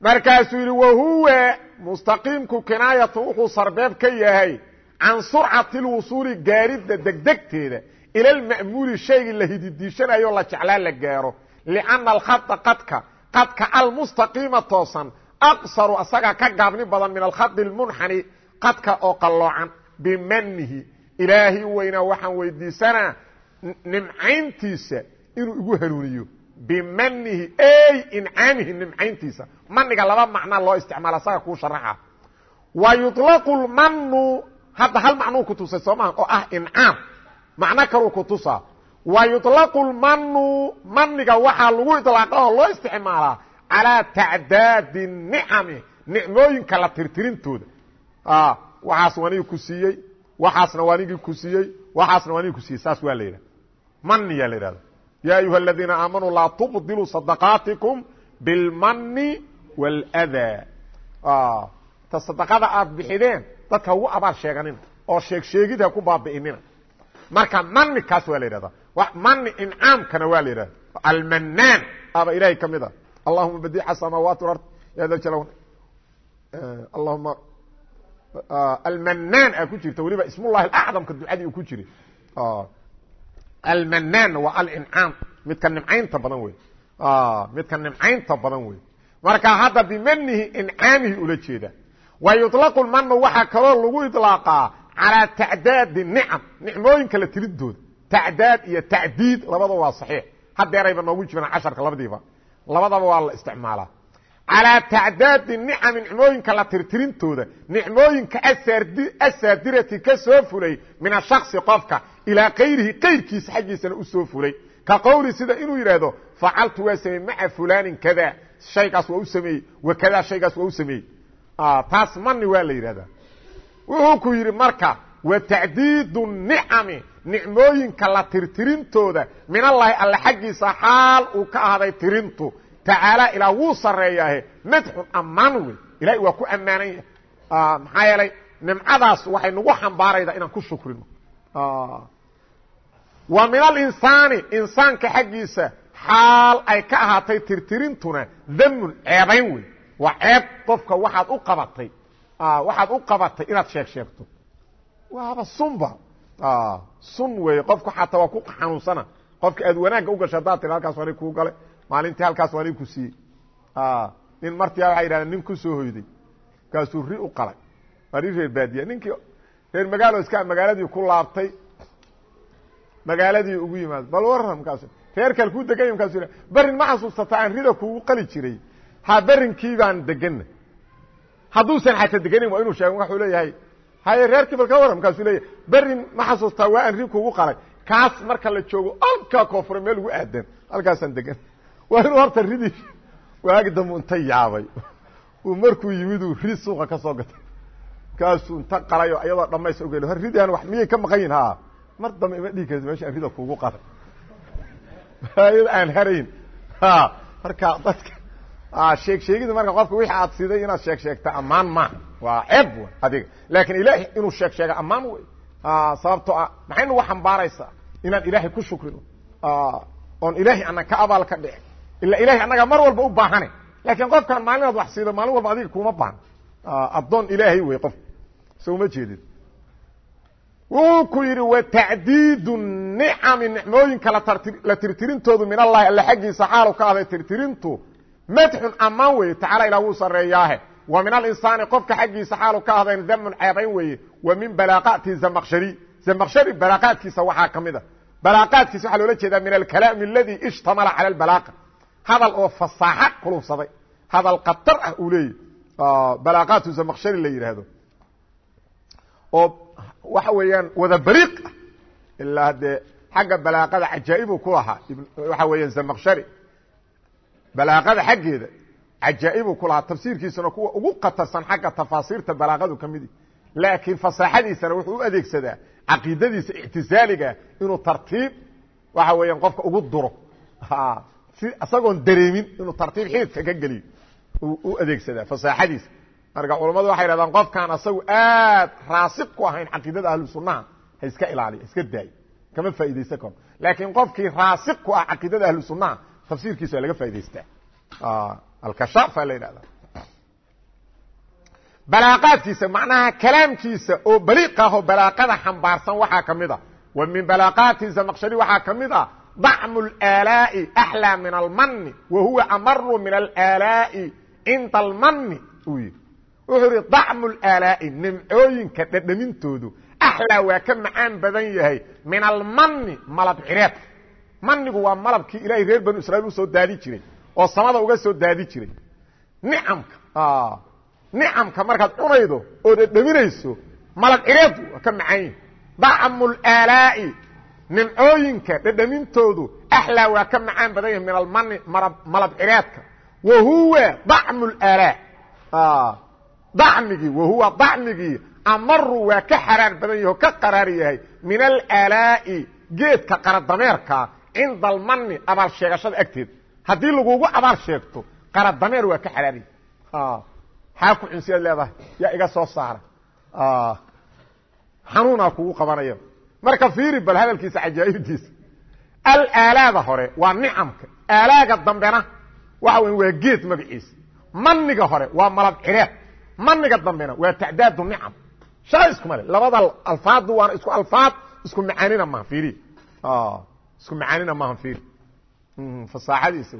markaasuu yidhi wa huwa mustaqiimku kinaayatun wuxuu sarbeeb ka yahay can surcati اlwusuuli gaaridda degdegteeda ila lma'muuli shaygii la hididiishanayo la jeclaa la gaaro lianna alkhada qadka qadka almustaqiima toosan aqsaru asagaa ka gaabni badan min alkhadi lmunxani qadka oo qalloocan bimanihi ilaahi weynaa waxaan weydiisanaa nimcayntiisa inuu igu hanuuniyo bimanihi ey incaamihi nimcayntiisa maniga laba macnaa loo isticmaala asaga kuu sharaxa wa yuطlaqu lmanu hadda hal macnuu kutusay soo maha oo ah incaam macno kaluu kutusaa wa yuطlaqu lmanu maniga waxaa lagu iطlaaqa oo loo isticmaalaa calىa tacdaadi nicami nicmooyinka la tirtirintooda waxaas wanigi ku siiyey waxaasna wanigii ku siiyey waxaasna wanigi ku siiyey saas waa la yidhahda maniyaa la yidhahda ya ayuha aladiina aamanuu laa tubdiluu sadaqaatikum bilmani wاldaa ta sadaqada aad bixideen dadka ugu abaar sheeganina oo sheeg sheegid ha ku baabi'inina marka mani kaas waa la yidhahda mani incaamkana waa la yidhahda almanaan aba ilahay ka mid a allahuma badiica samaawaati ard. Ya eh, allahuma eh, almanaan aa ah, ku jirta weliba ismullahi acdamka ducadii uu ku jiray ah, almanaan waa alincaan midka nimcaynta badan wey ah, midka nimcaynta badan wey marka hadda bimanihi incaamihi ula jeeda. Wa yuطlaqu lmana waxaa kaloo lagu iطlaaqaa calaa tacdaadi nicam nicmooyinka la tiridooda. Tacdaad iyo tacdiid labada waa saxiix. Hadeerayba noogu jibaan casharka labadiiba labadaba waa la isticmaalaa calىa tacdaadi nicami nicmooyinka la tirtirintooda nicmooyinka asaadirati ka soo fulay min ashaksi qofka ilaa kayrihi kayrkiisa xaggiisana u soo fulay. Ka qowli sida inuu yidhaahdo facaltu waa sameeyey maca fulanin kada shaygaas waa u sameeyey wakada shaygaas waa u sameeyey. Taas mani waa la yidhahdaa wuxuu ku yidhi marka wa tacdiidu nicami nicmooyinka la tirtirintooda min allahi alle xaggiisa xaal uu ka ahday tirintu. Tacaala ilaa wuu sareeyaahe madxun ammaan wey ilahay waa ku ammaanan yahay. Maxaa yeelay nimcadaas waxay nagu xambaaraydaa inaan ku shukrino. Wa min alinsaani insaanka xaggiisa xaal ay ka ahaatay tirtirintuna damun ceebayn wey waa ceeb qofka waxaad u qabatay. Waxaad u qabatay inaad sheeg waaba sunba sun weeye qofku xataa waa ku xanuunsana. Qofka aad wanaagga u gasha haddaad tiri halkaas waani kuu galay maalintii halkaas waani ku siiyey. Nin martiyaa waxay yidhahdeen nin ku soo hoyday. Markaasuu ri u qalay. Waa ri reer baadiya. Ninkii reer magaalo iska magaaladii ku laabtay magaaladii ugu yimaado bal waran mkaas reerkaan kuu deganya mkasu berin ma xasuusata aan rida kugu qali jiray? Ha berinkii baan degana hadduusan xata deganin waa inuu sheego waxuu leeyahay haye reerkii bal ka waran markaasuu leeyahay berin ma xasuustaa waa aan ri kugu qalay. Kaas marka la joogo alkaa koonfure meel ugu aadan. Halkaasaan degan waa inuu horta ridii waagi dambu inta yaabay. Uu markuu yimid uu ri suuqa ka soo gatay. Markaasuu inta qalayo iyadoo dhamays oge hor ridan wax miyay ka maqan yihiin ha mar dambe ima dhigi karti meesha aan rida kugu qalay. Iyada aan harayn marka dadka sheeg sheegida marka qofka wixii aad siday inaad sheeg sheegta ammaan maaha waa ceeb w adiga. Laakin ilaahay inuu sheeg sheega ammaan wey sababtoo ah maxay nagu xambaaraysaa inaan ilaahay ku shukrino. Oon ilaahay ana ka abaal ka dhicin ila ilahay annagaa mar walba u baahane. Laakiin qofkan maalinaad wax siido maalin walba adiga kuma baahna addoon ilaahay wey qof. So uma jeedid wuu ku yidhi watacdiidu nicami nicmooyinka la tirtirintoodu min allahi alle xaggiisa xaalu ka ahday tirtirintu madxun ammaan weeye tacaala ilah wuu sareeyaahe wa min alinsaani qofka xaggiisa xaalu ka ahdayn damun ceebayn weeye. Wa min balaaqati zamaqshari. Zamaqshari balaaqaadkiisa waxaa ka mid a. Balaaqaadkiisa waxaa loola jeedaa min alkalaami aladi ishtamala cala albalaaqa. Hadal oo fasaaxa kulubsaday hadal khatar ah uu leeyahy balaaqaatu zamaqshari la yidhaahdo oo waxa weeyaan wada bariiq ah. Ilaa dee xagga balaaqada cajaa'ibu ku lahaa waxa weeyaan zamaqshari balaaqada xaggeeda cajaa'ibu ku lahaa tafsiirkiisana kuwa ugu khatarsan xagga tafaasiirta balaaqadu ka midi. Laakiin fasaaxadiisana wuxuu u adeegsadaa caqiidadiisa ictisaaligaa inuu tartiib waxa weeyaan qofka ugu duro. Si isagoon dareemin inuu tartiib xiidka ka geliyo. U adeegsadaa fasaaxadiisa marka culammadu waxay hahdaan qofkaan asagu aad raasik ku ahayn caqiidada ahlu sunnaha ha iska ilaaliyo iska daayo kama faaidaysan karo laakiin qofkii raasik ku ah caqiidada ahlu sunnaha tafsiirkiisa waa laga faa'idaystaa alkashaafa la yidhahda balaaqaadkiisa macnaha kalaamkiisa oo baliiq ah oo balaaqada xambaarsan waxaa ka mid a wa min balaaqaati zamaqshari waxaa ka mid a dacmu اlaalaa'i axlaa min almani wa huwa amaru min alaalaa'i cinda almanni uu yidhi. Wuxuu idhi dacmu laalaa'i nimcooyinka dhadhamintoodu axlaa waa ka macaan badan yahay min almanni malab cireedka manigu waa malabkii ilaahay reer banu israiil u soo daadi jiray oo samada uga soo daadi jiray. Nicamka. Nicamka markaad cunaydo oo dhadhaminayso malab cireedu waa ka macaan yahay. Dacmu laalaa'i nimcooyinka dhadhamintoodu axlaa waa ka macaan badan yahay min almani malab cireedka. Wa huwa dacmu laalaa dacmigii wahuwa dacmigii amaru waa ka xaraar badan yahay oo ka qaraar yahay min alaalaa'i geedka qaradameerka cinda almani abaal sheegashada agteeda haddii lagugu abaal sheegto qaradameer waa ka xaraar yahay xaa ku cunsiyaad leedahay yaa iga soo saara. Xanuunaa kugu qabanaya. Marka fiiri bal hadalkiisa cajaa'ibtiisa alaalaada hore waa nicamka aalaaga dambena waxa weya waa geed magaciisa. Maniga hore waa malab cireed. Maniga dambena waa tacdaadu nicam shala iskuma le labada alfaaddu waana isku alfaad isku macaanina maaha fiiri isku macaanina maaha fiiri. Fasaaxadiisa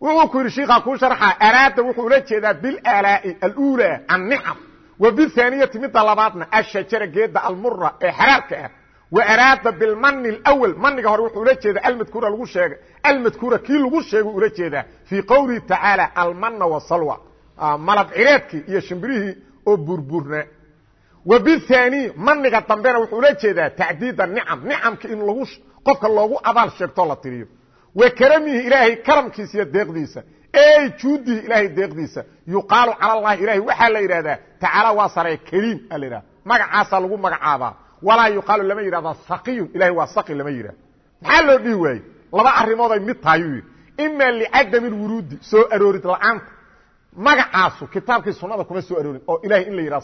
wuxuu ku yidhi shiikaa kuu sharxa. Araada wuxuu ula jeedaa bilalaa'i alula annicam wa bihaniyati midda labaadna ashajara geeda almura ee xaraarka ah. Wa araada bilmani اlأwl maniga hore wuxuu ula jeeda almadkuura lagu sheegay. Almadkuura kii lagu sheegay ula jeedaa fii qowlihi tacaala almana wasalwa malab cireedkii iyo shimbirihii oo burburnaa wa bihani maniga dambena wuxuu ula jeedaa tacdiida nicam nicamka in lagu qofka loogu abaal sheegtoo la tiriyo. Wa karamihi ilaahay karamkiisa iyo deeqdiisa. Ey juudihi ilaahay deeqdiisa yuqaalu cala llahi ilahay waxaa la yidhahdaa tacaala waa saree kariim a la yidhaha magacaasaa lagu magacaabaa. Walaa yuqaalu lama yidhahda saqiyun ilahay waa saqi lama yidhahdo maxaa loo dhihi waayey? Laba arrimood ay mid tahayuu yidhi. Ima licadami lwuruudi soo aroorid la'aanta. Magacaasu kitaabkii sunada kuma la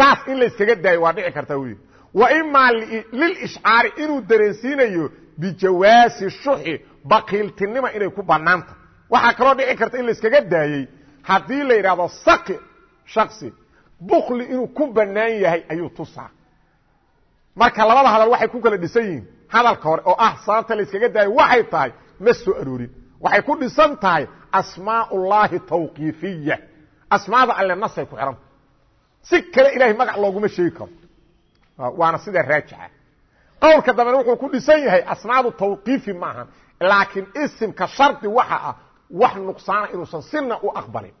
saas in la daayo waa dhici kartaa wy wa imaa lilishcaari inuu dareensiinayo bijawaasi shuxi bakiiltinima inay ku banaanta waxaa kaloo dhici karta in la yskaga daayey haddii la yidhahdo saqi shaksi bukli inuu ku banaan yahay ayuu tusaa. Marka labada hadal waxay ku kala dhisan yihiin. Hadalka hore oo ah sababta la yskaga daayo waxay tahay ma soo aroorin. Waxay ku dhisan tahay asmaa ullaahi tawqiifiya. Asmaada alle nasay ku xihanta si kale ilahay magac looguma sheegi karo. Waana sida raajixa qowlka dambena wuxuu ku dhisan yahay asmaadu tawqiifi maaha laakiin isimka shardi waxa ah wax nuqsaana inuusan sina u aqbalin.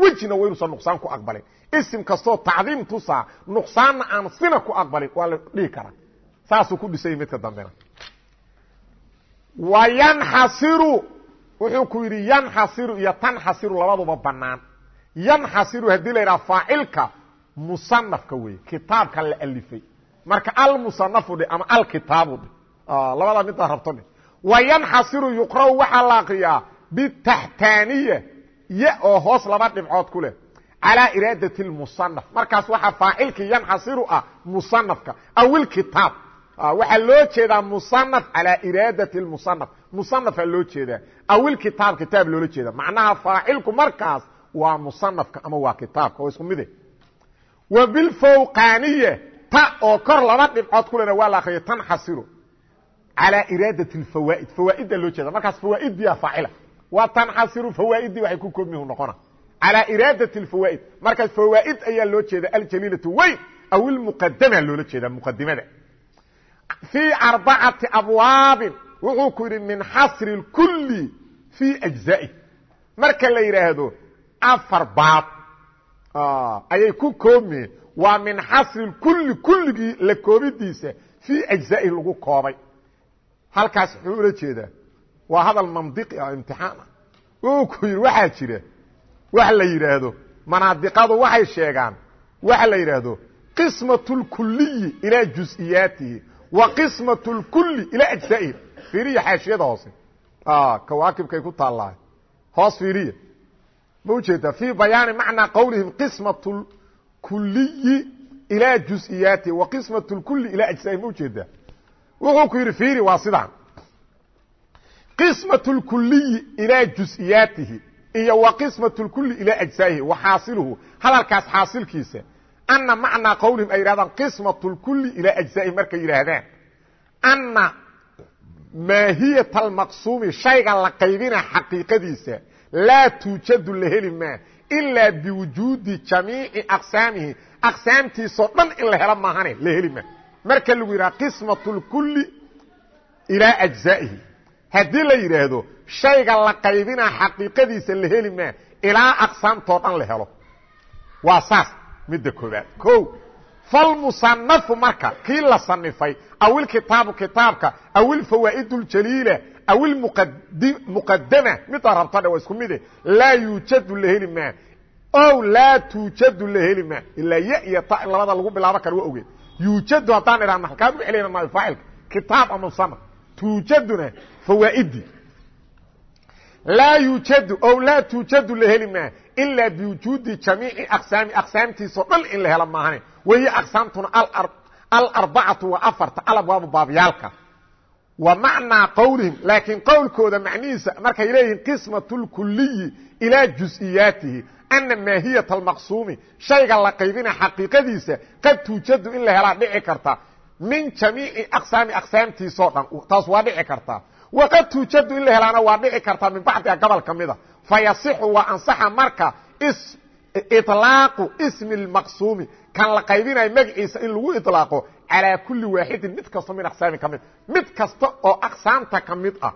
Wejina wa inuusan nuqsaan ku aqbalin. Isim kastoo tacdiim tusaa nuqsaanna aan sina ku aqbalin waa la dhihi karaa saasuu ku dhisan yahy midka dambena. Wa yanxasiru wuxuu ku yidhi yanxasiru iyo tanxasiru labaduba banaan yanxasiru haddii la yidhaha faacilka musanafka wey kitaabka la alifay. Marka almusanafu dhe ama alkitaabu dhe labada middaa rabto dhe wa yanxasiru yuqra'u waxaa la akriyaa bitaxtaaniya ya oo hoos laba dhibcood ku leh. Calaa iraadati lmusanaf markaas waxaa faacilkii yanxasiru ah musanafka aw ilkitaab waxaa loo jeedaa musanaf calaa iraadati lmusanaf musanafaa loo jeedaa. Aw ilkitaab kitaab loola jeeda macnaha faacilku markaas waa musanafka ama waa kitaabka oo isku mide wa bilfowqaaniya ta oo kor laba dhibcood ku waa la akriya tanxasiru calaa iraadati lfawaa'id fawaaiddaa loo jeeda markaas fawaaiddiyaa faacila. Waa tanxasiru fawaa'iddii waxay ku koobmihu noqona. Calaa iraadati lfawaa'id markaas fawaa'id ayaa loo jeeda aljaliilatu weyn aw ilmuqadama loola jeedaa muqadimada fii arbacati abwaabin wuxuu ku yidhi min xasri اkulli fii ajza'i marka la yidhaahdo afar baab ayay ku koobmeen waa min xasri kulli kulligii la koobidiisa fii ajza'i lagu koobay halkaas muxuu ula jeedaa waa hadal mandiqi ah imtixaan ah wuxuu ku yidhi waxaa jira wax la yidhaahdo manaadiqadu waxay sheegaan waxa la yidhaahdo qismaة اlkuliyi ilaa juز'iyaatihi wa qismaة اlkuli ilaa ajزa'ihi fiiriya xaashiyada hoose kawaakibkay ku taallaa hoos fiiriya ma ujeeda fii bayaani macnaa qowlihim qismat kuliyi ilaa jusiyaati wa qismat lkuli ilaa ajsaai ma ujeeda wuxuu ku yidhi fiiri waa sidaan. Qismat lkuliyi ilaa jusiyaatihi iyo wa qismat lkuli ilaa ajsaaihi wa xaasiluhu. Hadalkaas xaasilkiisa ana macnaa qowlihim ay yihahdaan qismat lkuli ilaa ajsaaihi markay yidhaahdaan ana maahiyat almaqsuumi shayga la qaybina xaqiiqadiisa laa tuujadu la heli maa ilaa biwujuudi jamiici aqsaamihi aqsaamtiisoo dhan in la helo maahane la heli maa marka lagu yidhaha qismat اlkuli ilaa ajzaa'ihi haddii la yidhaahdo shayga la qaybinaa xaqiiqadiisa la heli maa ilaa aqsaamtoo dhan la helo waa saas midda koobaad o falmusanafu marka kii la sanifay aw ilkitaabu kitaabka aw ilfawaa'id اljaliila aw ilmuqadama middaa rabtadhe waa isku mide laa yuujadu la heli maa ow laa tuujadu la heli maa ilaa ya iyo ta labada lagu bilaabo kara waa ogeed yuujadu haddaan idhahna halkaan u celayna naaifaacilka kitaab ama musana tuujaduna fawaa'idii laa yuujadu ow laa tuujadu la heli maa ilaa biwujuudi jamiici aqsaami aqsaamtiisao dhan in la helo maahane wahiy aqsaamtuna alarbacatu waa afarta alabwaabu baabyaalka wa macnaa qowlihim laakiin qowlkooda macnihiisa markay leeyihiin qismat اlkuliyi ilaa jus'iyaatihi ana maahiyata almaqsuumi shayga la qaybina xaqiiqadiisa qad tuujadu in la helaa dhici karta min jamiici aqsaami aqsaamtiisoo dhan taas waa dhici kartaa waqad tuujadu in la helaana waa dhici kartaa min bacdiha gobol ka mida fayasixu waa ansaxa marka iطlaaqu ismi اlmaqsuumi kan la qaybinayo magaciisa in lagu iطlaaqo calaa kuli waaxidin mid kasta min aqsaami ka mid mid kasta oo aqsaamta ka mid ah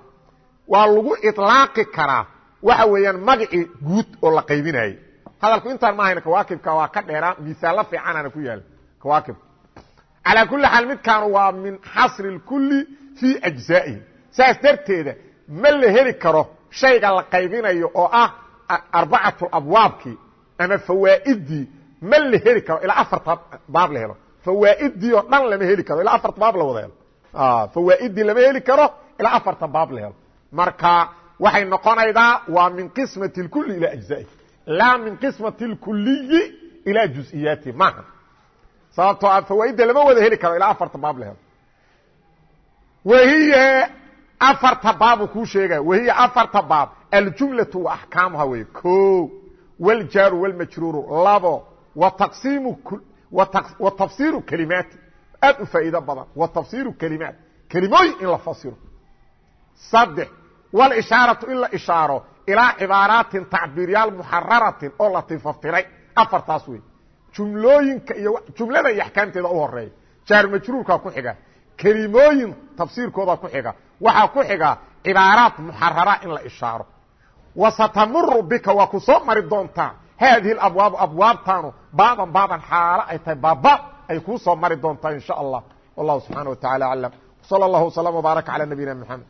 waa lagu iطlaaqi karaa waxa weeyaan magacii guud oo la qaybinayay hadalku intaan maahayna kawaakibka waa ka dheeraa misaalo fiicanana ku yaalla kawaakibka calaa kuli xaal midkaanu waa min xasri اlkuli fii ajzaa'ihi saas darteeda ma la heli karo shayga la qaybinayo oo ah arbacatu abwaabkii ama fawaa'idii ma la heli karo ilaa afarta baab la helo fawaa'idii oo dhan lama heli karo ilaa afarta baab la wada helo fawaa'idii lama heli karo ilaa afarta baab la helo marka waxay noqonaydaa waa min qismati اlkuli ilaa ajzaa'ihi laa min qismati اlkuliyi ilaa juز'iyaatihi maaha sababtoo a fawaa'idda lama wada heli karo ilaa afarta baab la helo wahiya afarta baabu kuu sheegaya wahiya afarta baab aljumlatu wa axkaamuha wey ko wاljaaru wاlmajruuru labo wataqsiimu wa tafsiiru kelimaati aad u faa'iido badan. Wa tafsiiru kelimaat. Kelimooyin in la fasiro. Saddex walishaaratu in la ishaaro ilaa cibaaraatin tacbiiryaal muxararatin oo la tifaftiray afartaas wey jumlooyinka iyo jumlada iyo axkaamteeda u horreeya jaar majruurkaa ku xiga. Kelimooyin tafsiirkooda ku xiga. Waxaa ku xiga cibaaraat muxarara in la ishaaro. Wasatamuru bika waa ku soo mari doontaa haadihi abwaabu abwaabtaanu baaban baaban xaalo ay tahay baabbaab ay kuu soo mari doontaa in sha allah wallahu subxana wa tacala aclam sal allahu wslam wbaaraka calaa nabiyina mxamed